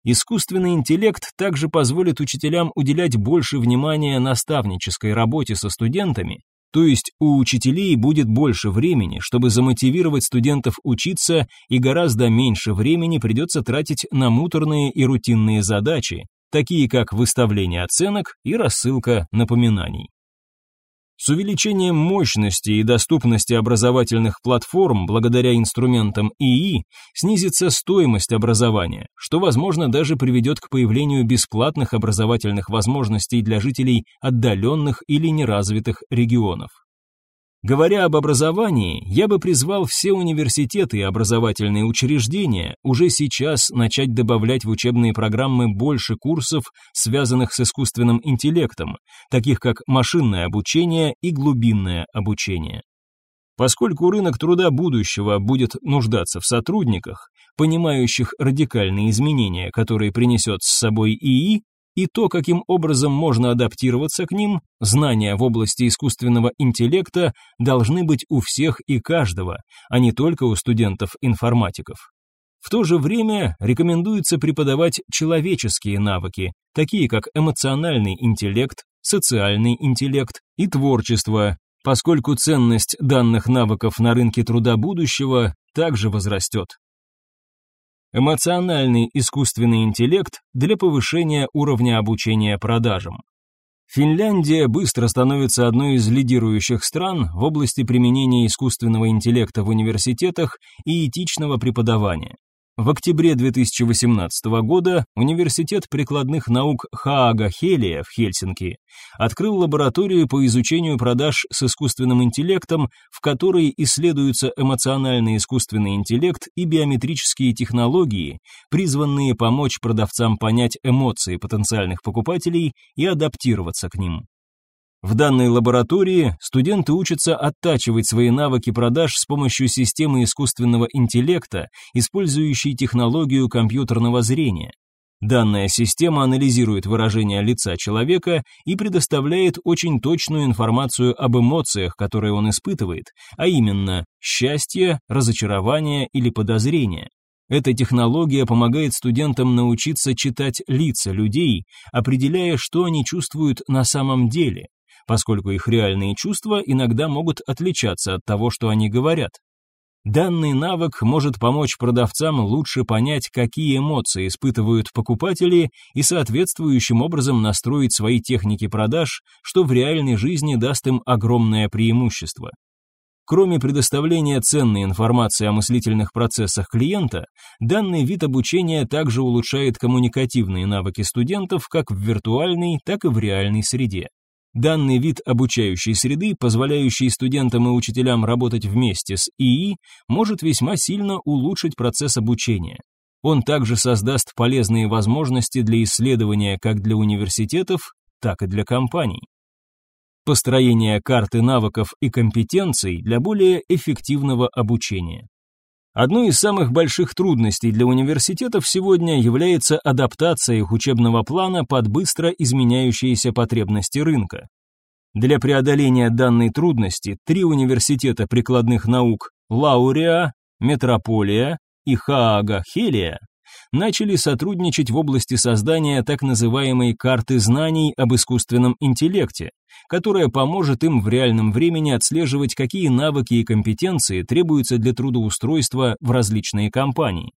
Искусственный интеллект также позволит учителям уделять больше внимания наставнической работе со студентами, то есть у учителей будет больше времени, чтобы замотивировать студентов учиться, и гораздо меньше времени придется тратить на муторные и рутинные задачи, такие как выставление оценок и рассылка напоминаний. С увеличением мощности и доступности образовательных платформ благодаря инструментам ИИ снизится стоимость образования, что, возможно, даже приведет к появлению бесплатных образовательных возможностей для жителей отдаленных или неразвитых регионов. Говоря об образовании, я бы призвал все университеты и образовательные учреждения уже сейчас начать добавлять в учебные программы больше курсов, связанных с искусственным интеллектом, таких как машинное обучение и глубинное обучение. Поскольку рынок труда будущего будет нуждаться в сотрудниках, понимающих радикальные изменения, которые принесет с собой ИИ, и то, каким образом можно адаптироваться к ним, знания в области искусственного интеллекта должны быть у всех и каждого, а не только у студентов-информатиков. В то же время рекомендуется преподавать человеческие навыки, такие как эмоциональный интеллект, социальный интеллект и творчество, поскольку ценность данных навыков на рынке труда будущего также возрастет. Эмоциональный искусственный интеллект для повышения уровня обучения продажам. Финляндия быстро становится одной из лидирующих стран в области применения искусственного интеллекта в университетах и этичного преподавания. В октябре 2018 года Университет прикладных наук Хаага Хелия в Хельсинки открыл лабораторию по изучению продаж с искусственным интеллектом, в которой исследуются эмоциональный искусственный интеллект и биометрические технологии, призванные помочь продавцам понять эмоции потенциальных покупателей и адаптироваться к ним. В данной лаборатории студенты учатся оттачивать свои навыки продаж с помощью системы искусственного интеллекта, использующей технологию компьютерного зрения. Данная система анализирует выражение лица человека и предоставляет очень точную информацию об эмоциях, которые он испытывает, а именно счастье, разочарование или подозрение. Эта технология помогает студентам научиться читать лица людей, определяя, что они чувствуют на самом деле, поскольку их реальные чувства иногда могут отличаться от того, что они говорят. Данный навык может помочь продавцам лучше понять, какие эмоции испытывают покупатели и соответствующим образом настроить свои техники продаж, что в реальной жизни даст им огромное преимущество. Кроме предоставления ценной информации о мыслительных процессах клиента, данный вид обучения также улучшает коммуникативные навыки студентов как в виртуальной, так и в реальной среде. Данный вид обучающей среды, позволяющий студентам и учителям работать вместе с ИИ, может весьма сильно улучшить процесс обучения. Он также создаст полезные возможности для исследования как для университетов, так и для компаний. Построение карты навыков и компетенций для более эффективного обучения. Одной из самых больших трудностей для университетов сегодня является адаптация их учебного плана под быстро изменяющиеся потребности рынка. Для преодоления данной трудности три университета прикладных наук Лауреа, Метрополия и Хаага Хелия начали сотрудничать в области создания так называемой карты знаний об искусственном интеллекте, которая поможет им в реальном времени отслеживать, какие навыки и компетенции требуются для трудоустройства в различные компании.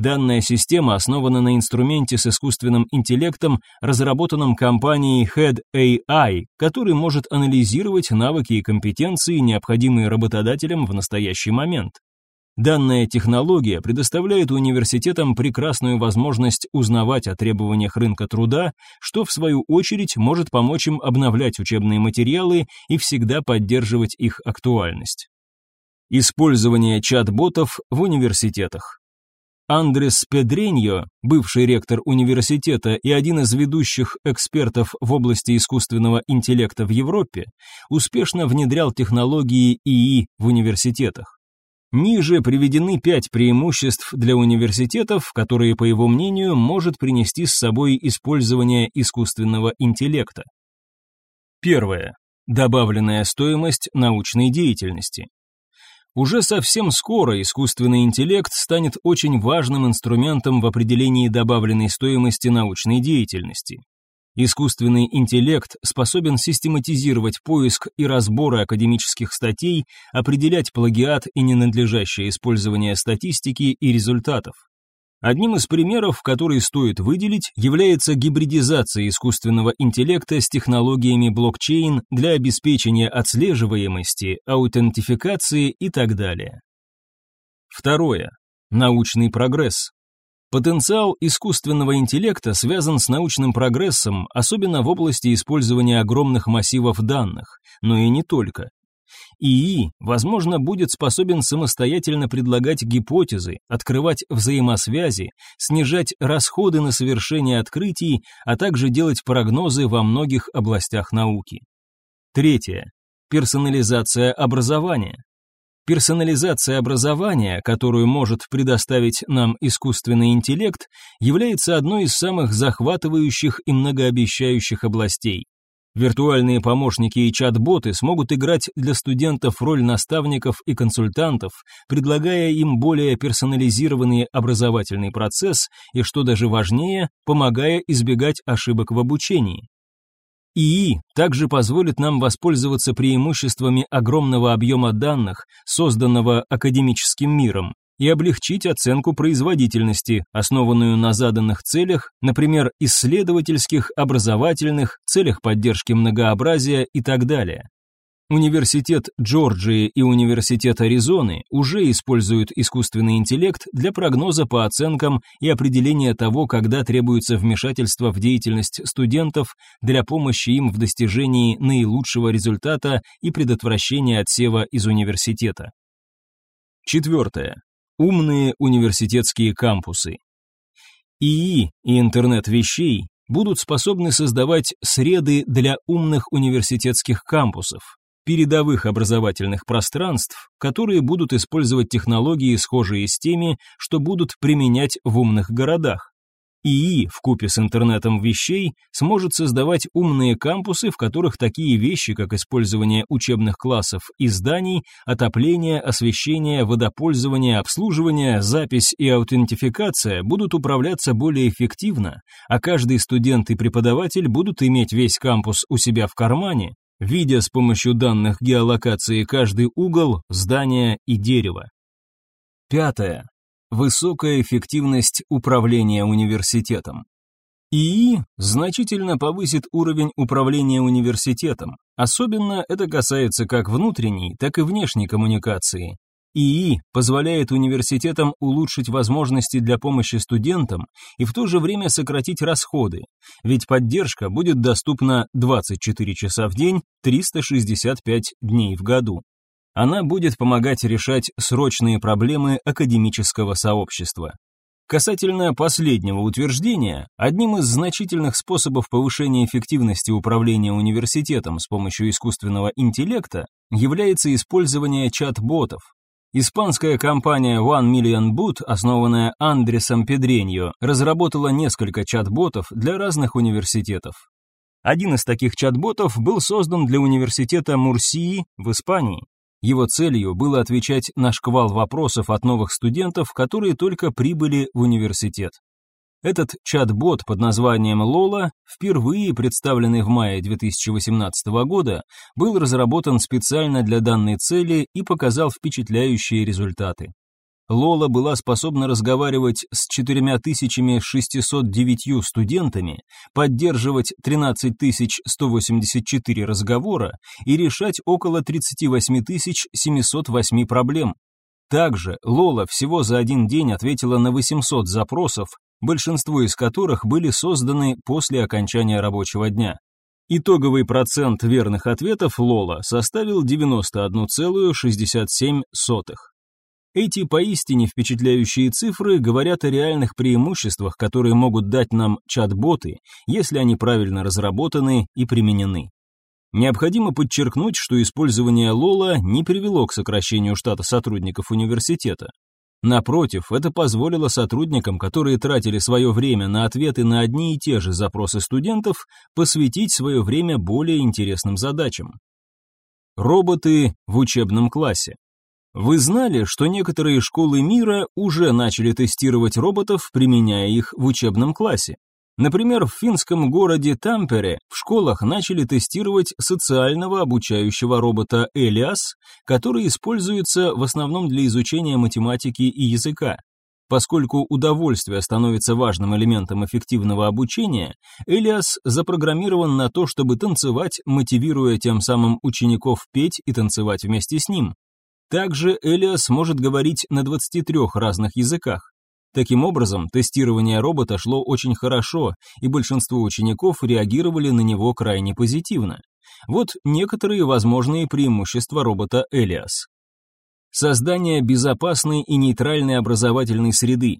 Данная система основана на инструменте с искусственным интеллектом, разработанном компанией Head AI, который может анализировать навыки и компетенции, необходимые работодателям в настоящий момент. Данная технология предоставляет университетам прекрасную возможность узнавать о требованиях рынка труда, что в свою очередь может помочь им обновлять учебные материалы и всегда поддерживать их актуальность. Использование чат-ботов в университетах. Андрес Педреньо, бывший ректор университета и один из ведущих экспертов в области искусственного интеллекта в Европе, успешно внедрял технологии ИИ в университетах. Ниже приведены пять преимуществ для университетов, которые, по его мнению, может принести с собой использование искусственного интеллекта. Первое. Добавленная стоимость научной деятельности. Уже совсем скоро искусственный интеллект станет очень важным инструментом в определении добавленной стоимости научной деятельности. Искусственный интеллект способен систематизировать поиск и разборы академических статей, определять плагиат и ненадлежащее использование статистики и результатов. Одним из примеров, который стоит выделить, является гибридизация искусственного интеллекта с технологиями блокчейн для обеспечения отслеживаемости, аутентификации и так далее. Второе. Научный прогресс. Потенциал искусственного интеллекта связан с научным прогрессом, особенно в области использования огромных массивов данных, но и не только. ИИ, возможно, будет способен самостоятельно предлагать гипотезы, открывать взаимосвязи, снижать расходы на совершение открытий, а также делать прогнозы во многих областях науки. Третье. Персонализация образования. Персонализация образования, которую может предоставить нам искусственный интеллект, является одной из самых захватывающих и многообещающих областей. Виртуальные помощники и чат-боты смогут играть для студентов роль наставников и консультантов, предлагая им более персонализированный образовательный процесс и, что даже важнее, помогая избегать ошибок в обучении. ИИ также позволит нам воспользоваться преимуществами огромного объема данных, созданного академическим миром, и облегчить оценку производительности, основанную на заданных целях, например, исследовательских, образовательных, целях поддержки многообразия и так далее. Университет Джорджии и Университет Аризоны уже используют искусственный интеллект для прогноза по оценкам и определения того, когда требуется вмешательство в деятельность студентов для помощи им в достижении наилучшего результата и предотвращения отсева из университета. Четвертое. Умные университетские кампусы. ИИ и интернет вещей будут способны создавать среды для умных университетских кампусов, передовых образовательных пространств, которые будут использовать технологии, схожие с теми, что будут применять в умных городах. ИИ в купе с интернетом вещей сможет создавать умные кампусы, в которых такие вещи, как использование учебных классов и зданий, отопление, освещение, водопользование, обслуживание, запись и аутентификация будут управляться более эффективно, а каждый студент и преподаватель будут иметь весь кампус у себя в кармане, видя с помощью данных геолокации каждый угол, здание и дерево. Пятое. Высокая эффективность управления университетом. ИИ значительно повысит уровень управления университетом. Особенно это касается как внутренней, так и внешней коммуникации. ИИ позволяет университетам улучшить возможности для помощи студентам и в то же время сократить расходы, ведь поддержка будет доступна 24 часа в день, 365 дней в году. Она будет помогать решать срочные проблемы академического сообщества. Касательно последнего утверждения, одним из значительных способов повышения эффективности управления университетом с помощью искусственного интеллекта является использование чат-ботов. Испанская компания One Million Boot, основанная Андресом Педреньо, разработала несколько чат-ботов для разных университетов. Один из таких чат-ботов был создан для университета Мурсии в Испании. Его целью было отвечать на шквал вопросов от новых студентов, которые только прибыли в университет. Этот чат-бот под названием Лола, впервые представленный в мае 2018 года, был разработан специально для данной цели и показал впечатляющие результаты. Лола была способна разговаривать с 4609 студентами, поддерживать 13184 разговора и решать около 38708 проблем. Также Лола всего за один день ответила на 800 запросов, большинство из которых были созданы после окончания рабочего дня. Итоговый процент верных ответов Лола составил 91,67. Эти поистине впечатляющие цифры говорят о реальных преимуществах, которые могут дать нам чат-боты, если они правильно разработаны и применены. Необходимо подчеркнуть, что использование Лола не привело к сокращению штата сотрудников университета. Напротив, это позволило сотрудникам, которые тратили свое время на ответы на одни и те же запросы студентов, посвятить свое время более интересным задачам. Роботы в учебном классе. Вы знали, что некоторые школы мира уже начали тестировать роботов, применяя их в учебном классе? Например, в финском городе Тампере в школах начали тестировать социального обучающего робота Элиас, который используется в основном для изучения математики и языка. Поскольку удовольствие становится важным элементом эффективного обучения, Элиас запрограммирован на то, чтобы танцевать, мотивируя тем самым учеников петь и танцевать вместе с ним. Также Элиас может говорить на 23 разных языках. Таким образом, тестирование робота шло очень хорошо, и большинство учеников реагировали на него крайне позитивно. Вот некоторые возможные преимущества робота Элиас. Создание безопасной и нейтральной образовательной среды.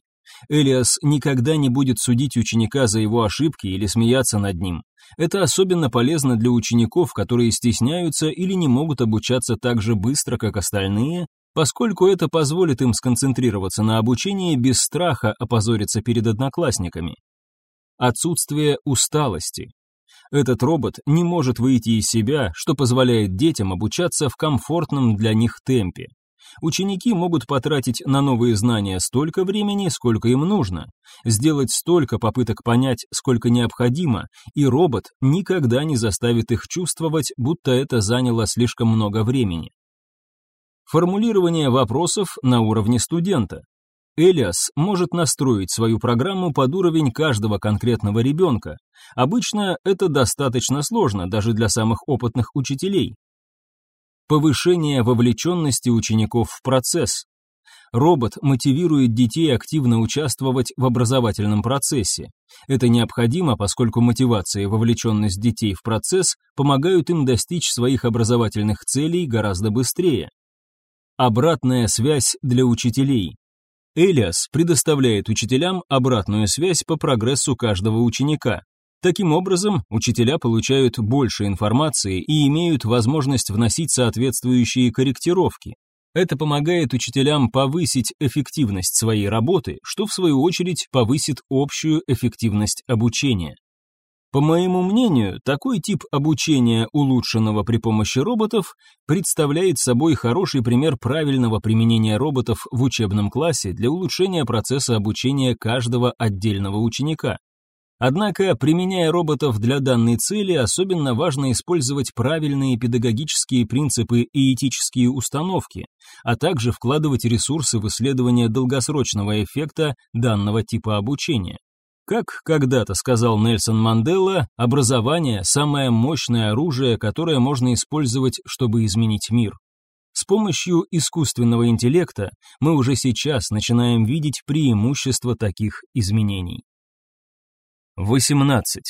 Элиас никогда не будет судить ученика за его ошибки или смеяться над ним. Это особенно полезно для учеников, которые стесняются или не могут обучаться так же быстро, как остальные, поскольку это позволит им сконцентрироваться на обучении без страха опозориться перед одноклассниками. Отсутствие усталости. Этот робот не может выйти из себя, что позволяет детям обучаться в комфортном для них темпе ученики могут потратить на новые знания столько времени, сколько им нужно, сделать столько попыток понять, сколько необходимо, и робот никогда не заставит их чувствовать, будто это заняло слишком много времени. Формулирование вопросов на уровне студента. Элиас может настроить свою программу под уровень каждого конкретного ребенка. Обычно это достаточно сложно даже для самых опытных учителей. Повышение вовлеченности учеников в процесс. Робот мотивирует детей активно участвовать в образовательном процессе. Это необходимо, поскольку мотивация и вовлеченность детей в процесс помогают им достичь своих образовательных целей гораздо быстрее. Обратная связь для учителей. Элиас предоставляет учителям обратную связь по прогрессу каждого ученика. Таким образом, учителя получают больше информации и имеют возможность вносить соответствующие корректировки. Это помогает учителям повысить эффективность своей работы, что в свою очередь повысит общую эффективность обучения. По моему мнению, такой тип обучения, улучшенного при помощи роботов, представляет собой хороший пример правильного применения роботов в учебном классе для улучшения процесса обучения каждого отдельного ученика. Однако, применяя роботов для данной цели, особенно важно использовать правильные педагогические принципы и этические установки, а также вкладывать ресурсы в исследование долгосрочного эффекта данного типа обучения. Как когда-то сказал Нельсон Мандела, образование – самое мощное оружие, которое можно использовать, чтобы изменить мир. С помощью искусственного интеллекта мы уже сейчас начинаем видеть преимущества таких изменений. 18.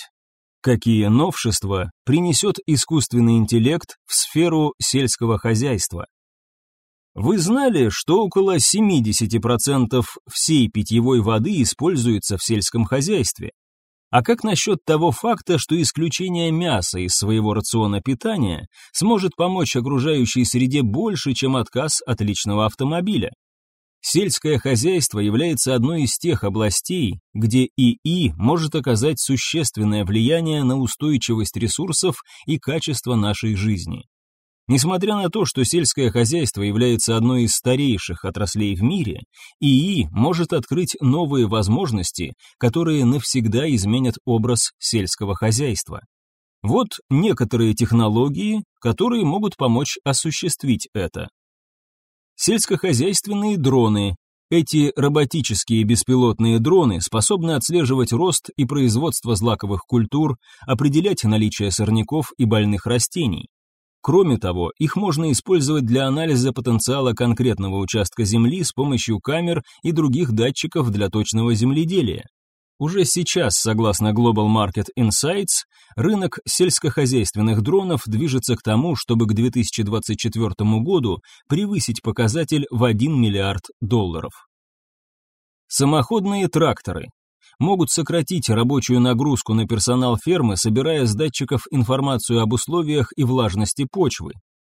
Какие новшества принесет искусственный интеллект в сферу сельского хозяйства? Вы знали, что около 70% всей питьевой воды используется в сельском хозяйстве? А как насчет того факта, что исключение мяса из своего рациона питания сможет помочь окружающей среде больше, чем отказ от личного автомобиля? Сельское хозяйство является одной из тех областей, где ИИ может оказать существенное влияние на устойчивость ресурсов и качество нашей жизни. Несмотря на то, что сельское хозяйство является одной из старейших отраслей в мире, ИИ может открыть новые возможности, которые навсегда изменят образ сельского хозяйства. Вот некоторые технологии, которые могут помочь осуществить это сельскохозяйственные дроны. Эти роботические беспилотные дроны способны отслеживать рост и производство злаковых культур, определять наличие сорняков и больных растений. Кроме того, их можно использовать для анализа потенциала конкретного участка земли с помощью камер и других датчиков для точного земледелия. Уже сейчас, согласно Global Market Insights, рынок сельскохозяйственных дронов движется к тому, чтобы к 2024 году превысить показатель в 1 миллиард долларов. Самоходные тракторы могут сократить рабочую нагрузку на персонал фермы, собирая с датчиков информацию об условиях и влажности почвы.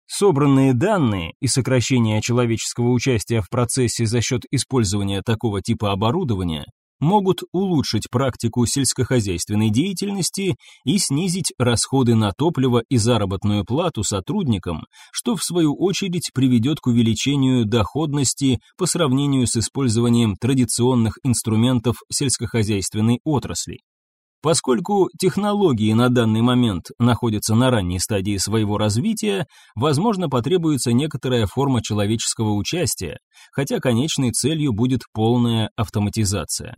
Собранные данные и сокращение человеческого участия в процессе за счет использования такого типа оборудования могут улучшить практику сельскохозяйственной деятельности и снизить расходы на топливо и заработную плату сотрудникам, что в свою очередь приведет к увеличению доходности по сравнению с использованием традиционных инструментов сельскохозяйственной отрасли. Поскольку технологии на данный момент находятся на ранней стадии своего развития, возможно, потребуется некоторая форма человеческого участия, хотя конечной целью будет полная автоматизация.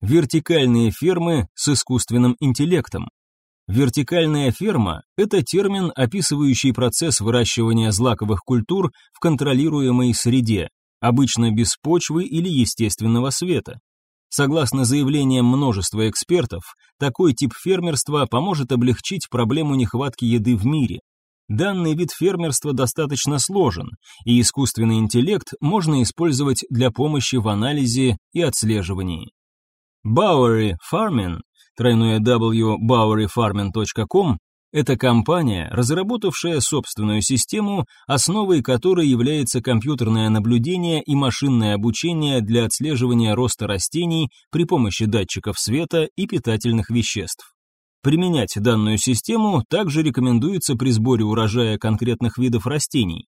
Вертикальные фермы с искусственным интеллектом. Вертикальная ферма – это термин, описывающий процесс выращивания злаковых культур в контролируемой среде, обычно без почвы или естественного света. Согласно заявлениям множества экспертов, такой тип фермерства поможет облегчить проблему нехватки еды в мире. Данный вид фермерства достаточно сложен, и искусственный интеллект можно использовать для помощи в анализе и отслеживании. Bowery Farming, тройное W boweryfarming.com, это компания, разработавшая собственную систему, основой которой является компьютерное наблюдение и машинное обучение для отслеживания роста растений при помощи датчиков света и питательных веществ. Применять данную систему также рекомендуется при сборе урожая конкретных видов растений.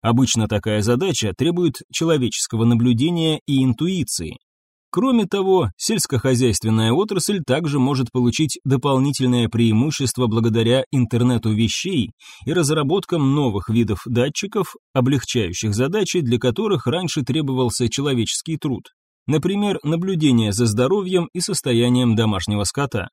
Обычно такая задача требует человеческого наблюдения и интуиции. Кроме того, сельскохозяйственная отрасль также может получить дополнительное преимущество благодаря интернету вещей и разработкам новых видов датчиков, облегчающих задачи, для которых раньше требовался человеческий труд. Например, наблюдение за здоровьем и состоянием домашнего скота.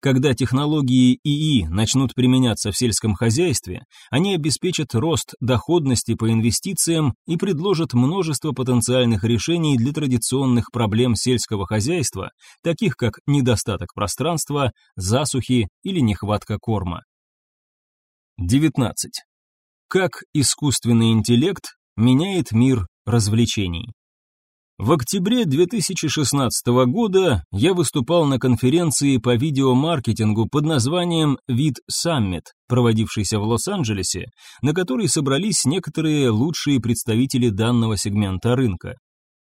Когда технологии ИИ начнут применяться в сельском хозяйстве, они обеспечат рост доходности по инвестициям и предложат множество потенциальных решений для традиционных проблем сельского хозяйства, таких как недостаток пространства, засухи или нехватка корма. 19. Как искусственный интеллект меняет мир развлечений. В октябре 2016 года я выступал на конференции по видеомаркетингу под названием «Вид Саммит», проводившейся в Лос-Анджелесе, на которой собрались некоторые лучшие представители данного сегмента рынка.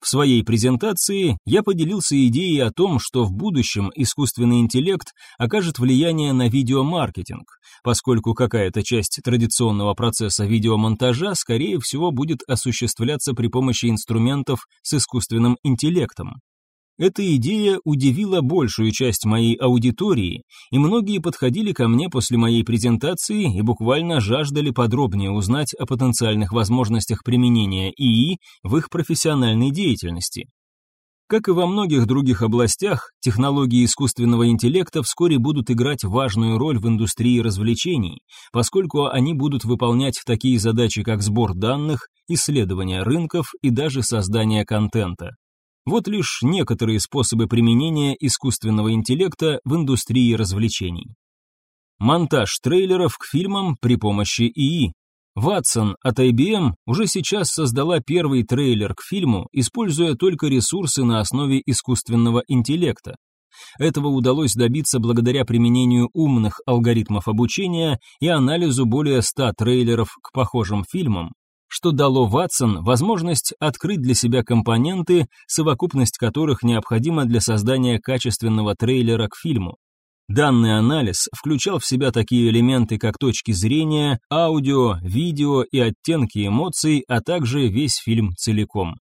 В своей презентации я поделился идеей о том, что в будущем искусственный интеллект окажет влияние на видеомаркетинг, поскольку какая-то часть традиционного процесса видеомонтажа, скорее всего, будет осуществляться при помощи инструментов с искусственным интеллектом. Эта идея удивила большую часть моей аудитории, и многие подходили ко мне после моей презентации и буквально жаждали подробнее узнать о потенциальных возможностях применения ИИ в их профессиональной деятельности. Как и во многих других областях, технологии искусственного интеллекта вскоре будут играть важную роль в индустрии развлечений, поскольку они будут выполнять такие задачи, как сбор данных, исследование рынков и даже создание контента. Вот лишь некоторые способы применения искусственного интеллекта в индустрии развлечений. Монтаж трейлеров к фильмам при помощи ИИ. Watson от IBM уже сейчас создала первый трейлер к фильму, используя только ресурсы на основе искусственного интеллекта. Этого удалось добиться благодаря применению умных алгоритмов обучения и анализу более 100 трейлеров к похожим фильмам, что дало Ватсон возможность открыть для себя компоненты, совокупность которых необходима для создания качественного трейлера к фильму. Данный анализ включал в себя такие элементы, как точки зрения, аудио, видео и оттенки эмоций, а также весь фильм целиком.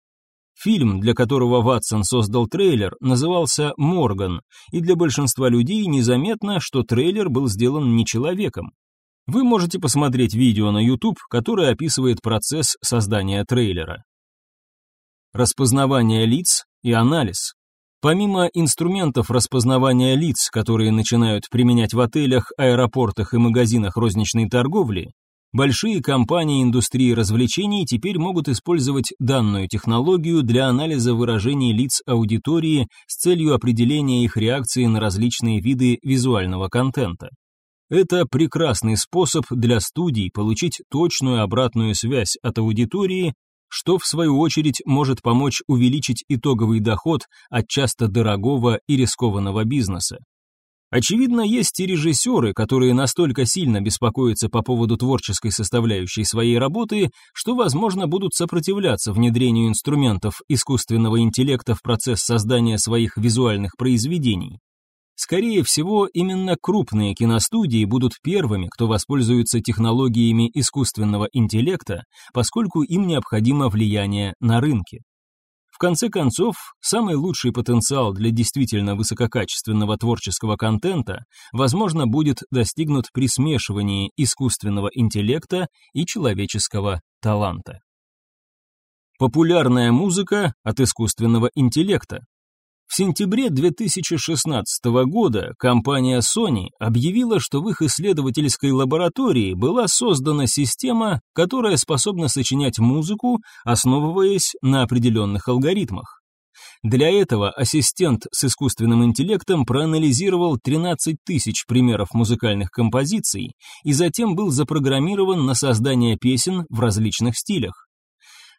Фильм, для которого Ватсон создал трейлер, назывался «Морган», и для большинства людей незаметно, что трейлер был сделан не человеком. Вы можете посмотреть видео на YouTube, которое описывает процесс создания трейлера. Распознавание лиц и анализ. Помимо инструментов распознавания лиц, которые начинают применять в отелях, аэропортах и магазинах розничной торговли, большие компании индустрии развлечений теперь могут использовать данную технологию для анализа выражений лиц аудитории с целью определения их реакции на различные виды визуального контента. Это прекрасный способ для студий получить точную обратную связь от аудитории, что в свою очередь может помочь увеличить итоговый доход от часто дорогого и рискованного бизнеса. Очевидно, есть и режиссеры, которые настолько сильно беспокоятся по поводу творческой составляющей своей работы, что, возможно, будут сопротивляться внедрению инструментов искусственного интеллекта в процесс создания своих визуальных произведений. Скорее всего, именно крупные киностудии будут первыми, кто воспользуется технологиями искусственного интеллекта, поскольку им необходимо влияние на рынке. В конце концов, самый лучший потенциал для действительно высококачественного творческого контента, возможно, будет достигнут при смешивании искусственного интеллекта и человеческого таланта. Популярная музыка от искусственного интеллекта. В сентябре 2016 года компания Sony объявила, что в их исследовательской лаборатории была создана система, которая способна сочинять музыку, основываясь на определенных алгоритмах. Для этого ассистент с искусственным интеллектом проанализировал 13 тысяч примеров музыкальных композиций и затем был запрограммирован на создание песен в различных стилях.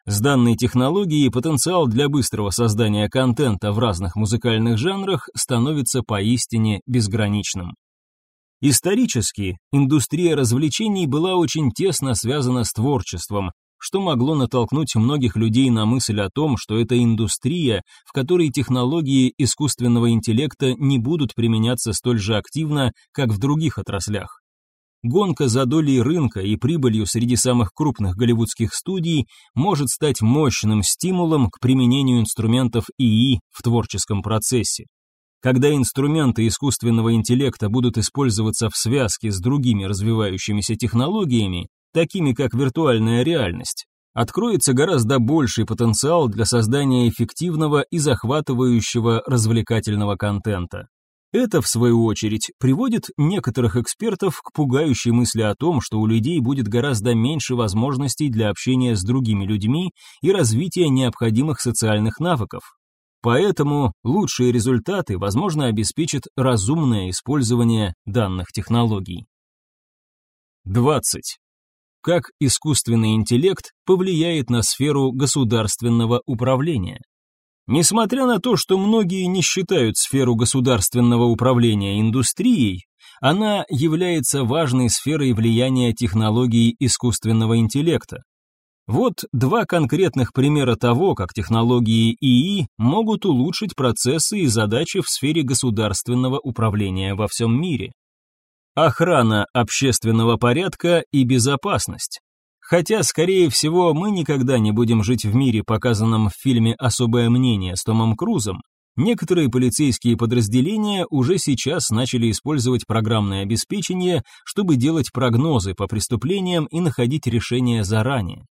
С данной технологией потенциал для быстрого создания контента в разных музыкальных жанрах становится поистине безграничным. Исторически индустрия развлечений была очень тесно связана с творчеством, что могло натолкнуть многих людей на мысль о том, что это индустрия, в которой технологии искусственного интеллекта не будут применяться столь же активно, как в других отраслях. Гонка за долей рынка и прибылью среди самых крупных голливудских студий может стать мощным стимулом к применению инструментов ИИ в творческом процессе. Когда инструменты искусственного интеллекта будут использоваться в связке с другими развивающимися технологиями, такими как виртуальная реальность, откроется гораздо больший потенциал для создания эффективного и захватывающего развлекательного контента. Это, в свою очередь, приводит некоторых экспертов к пугающей мысли о том, что у людей будет гораздо меньше возможностей для общения с другими людьми и развития необходимых социальных навыков. Поэтому лучшие результаты, возможно, обеспечит разумное использование данных технологий. 20. Как искусственный интеллект повлияет на сферу государственного управления? Несмотря на то, что многие не считают сферу государственного управления индустрией, она является важной сферой влияния технологий искусственного интеллекта. Вот два конкретных примера того, как технологии ИИ могут улучшить процессы и задачи в сфере государственного управления во всем мире. Охрана общественного порядка и безопасность. Хотя, скорее всего, мы никогда не будем жить в мире, показанном в фильме «Особое мнение» с Томом Крузом, некоторые полицейские подразделения уже сейчас начали использовать программное обеспечение, чтобы делать прогнозы по преступлениям и находить решения заранее.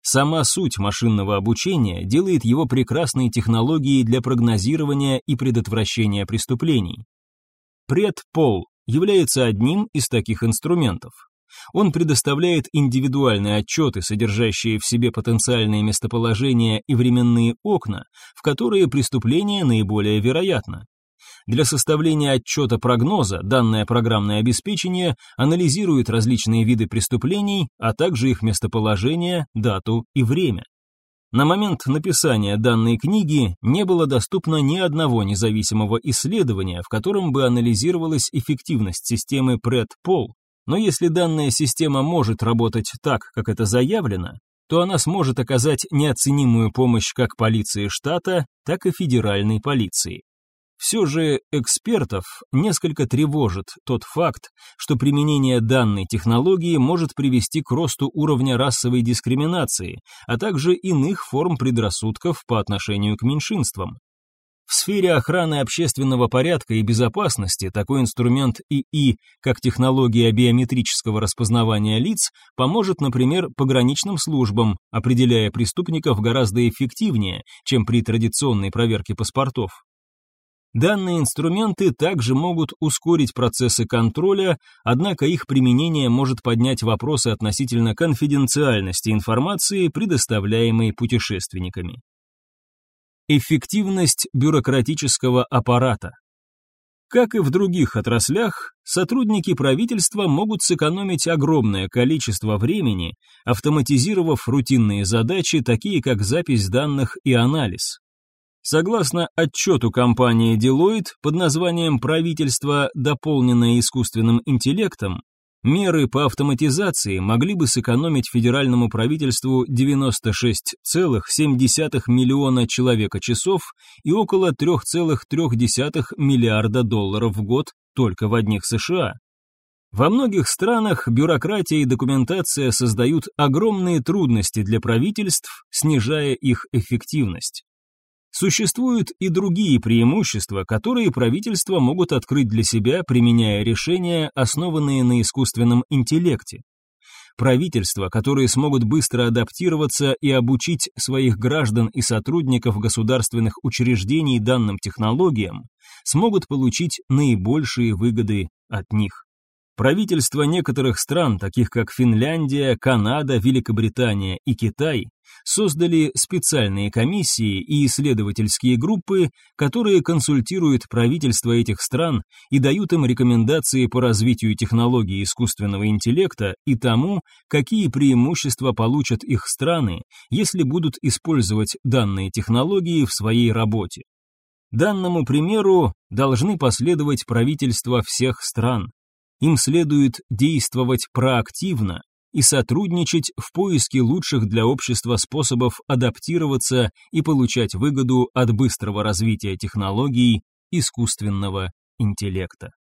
Сама суть машинного обучения делает его прекрасной технологией для прогнозирования и предотвращения преступлений. Предпол является одним из таких инструментов. Он предоставляет индивидуальные отчеты, содержащие в себе потенциальные местоположения и временные окна, в которые преступление наиболее вероятно. Для составления отчета прогноза данное программное обеспечение анализирует различные виды преступлений, а также их местоположение, дату и время. На момент написания данной книги не было доступно ни одного независимого исследования, в котором бы анализировалась эффективность системы PredPol, но если данная система может работать так, как это заявлено, то она сможет оказать неоценимую помощь как полиции штата, так и федеральной полиции. Все же экспертов несколько тревожит тот факт, что применение данной технологии может привести к росту уровня расовой дискриминации, а также иных форм предрассудков по отношению к меньшинствам. В сфере охраны общественного порядка и безопасности такой инструмент ИИ, как технология биометрического распознавания лиц, поможет, например, пограничным службам, определяя преступников гораздо эффективнее, чем при традиционной проверке паспортов. Данные инструменты также могут ускорить процессы контроля, однако их применение может поднять вопросы относительно конфиденциальности информации, предоставляемой путешественниками. Эффективность бюрократического аппарата. Как и в других отраслях, сотрудники правительства могут сэкономить огромное количество времени, автоматизировав рутинные задачи, такие как запись данных и анализ. Согласно отчету компании Deloitte под названием «Правительство, дополненное искусственным интеллектом», Меры по автоматизации могли бы сэкономить федеральному правительству 96,7 миллиона человека-часов и около 3,3 миллиарда долларов в год только в одних США. Во многих странах бюрократия и документация создают огромные трудности для правительств, снижая их эффективность. Существуют и другие преимущества, которые правительства могут открыть для себя, применяя решения, основанные на искусственном интеллекте. Правительства, которые смогут быстро адаптироваться и обучить своих граждан и сотрудников государственных учреждений данным технологиям, смогут получить наибольшие выгоды от них. Правительства некоторых стран, таких как Финляндия, Канада, Великобритания и Китай, создали специальные комиссии и исследовательские группы, которые консультируют правительства этих стран и дают им рекомендации по развитию технологий искусственного интеллекта и тому, какие преимущества получат их страны, если будут использовать данные технологии в своей работе. Данному примеру должны последовать правительства всех стран. Им следует действовать проактивно и сотрудничать в поиске лучших для общества способов адаптироваться и получать выгоду от быстрого развития технологий искусственного интеллекта.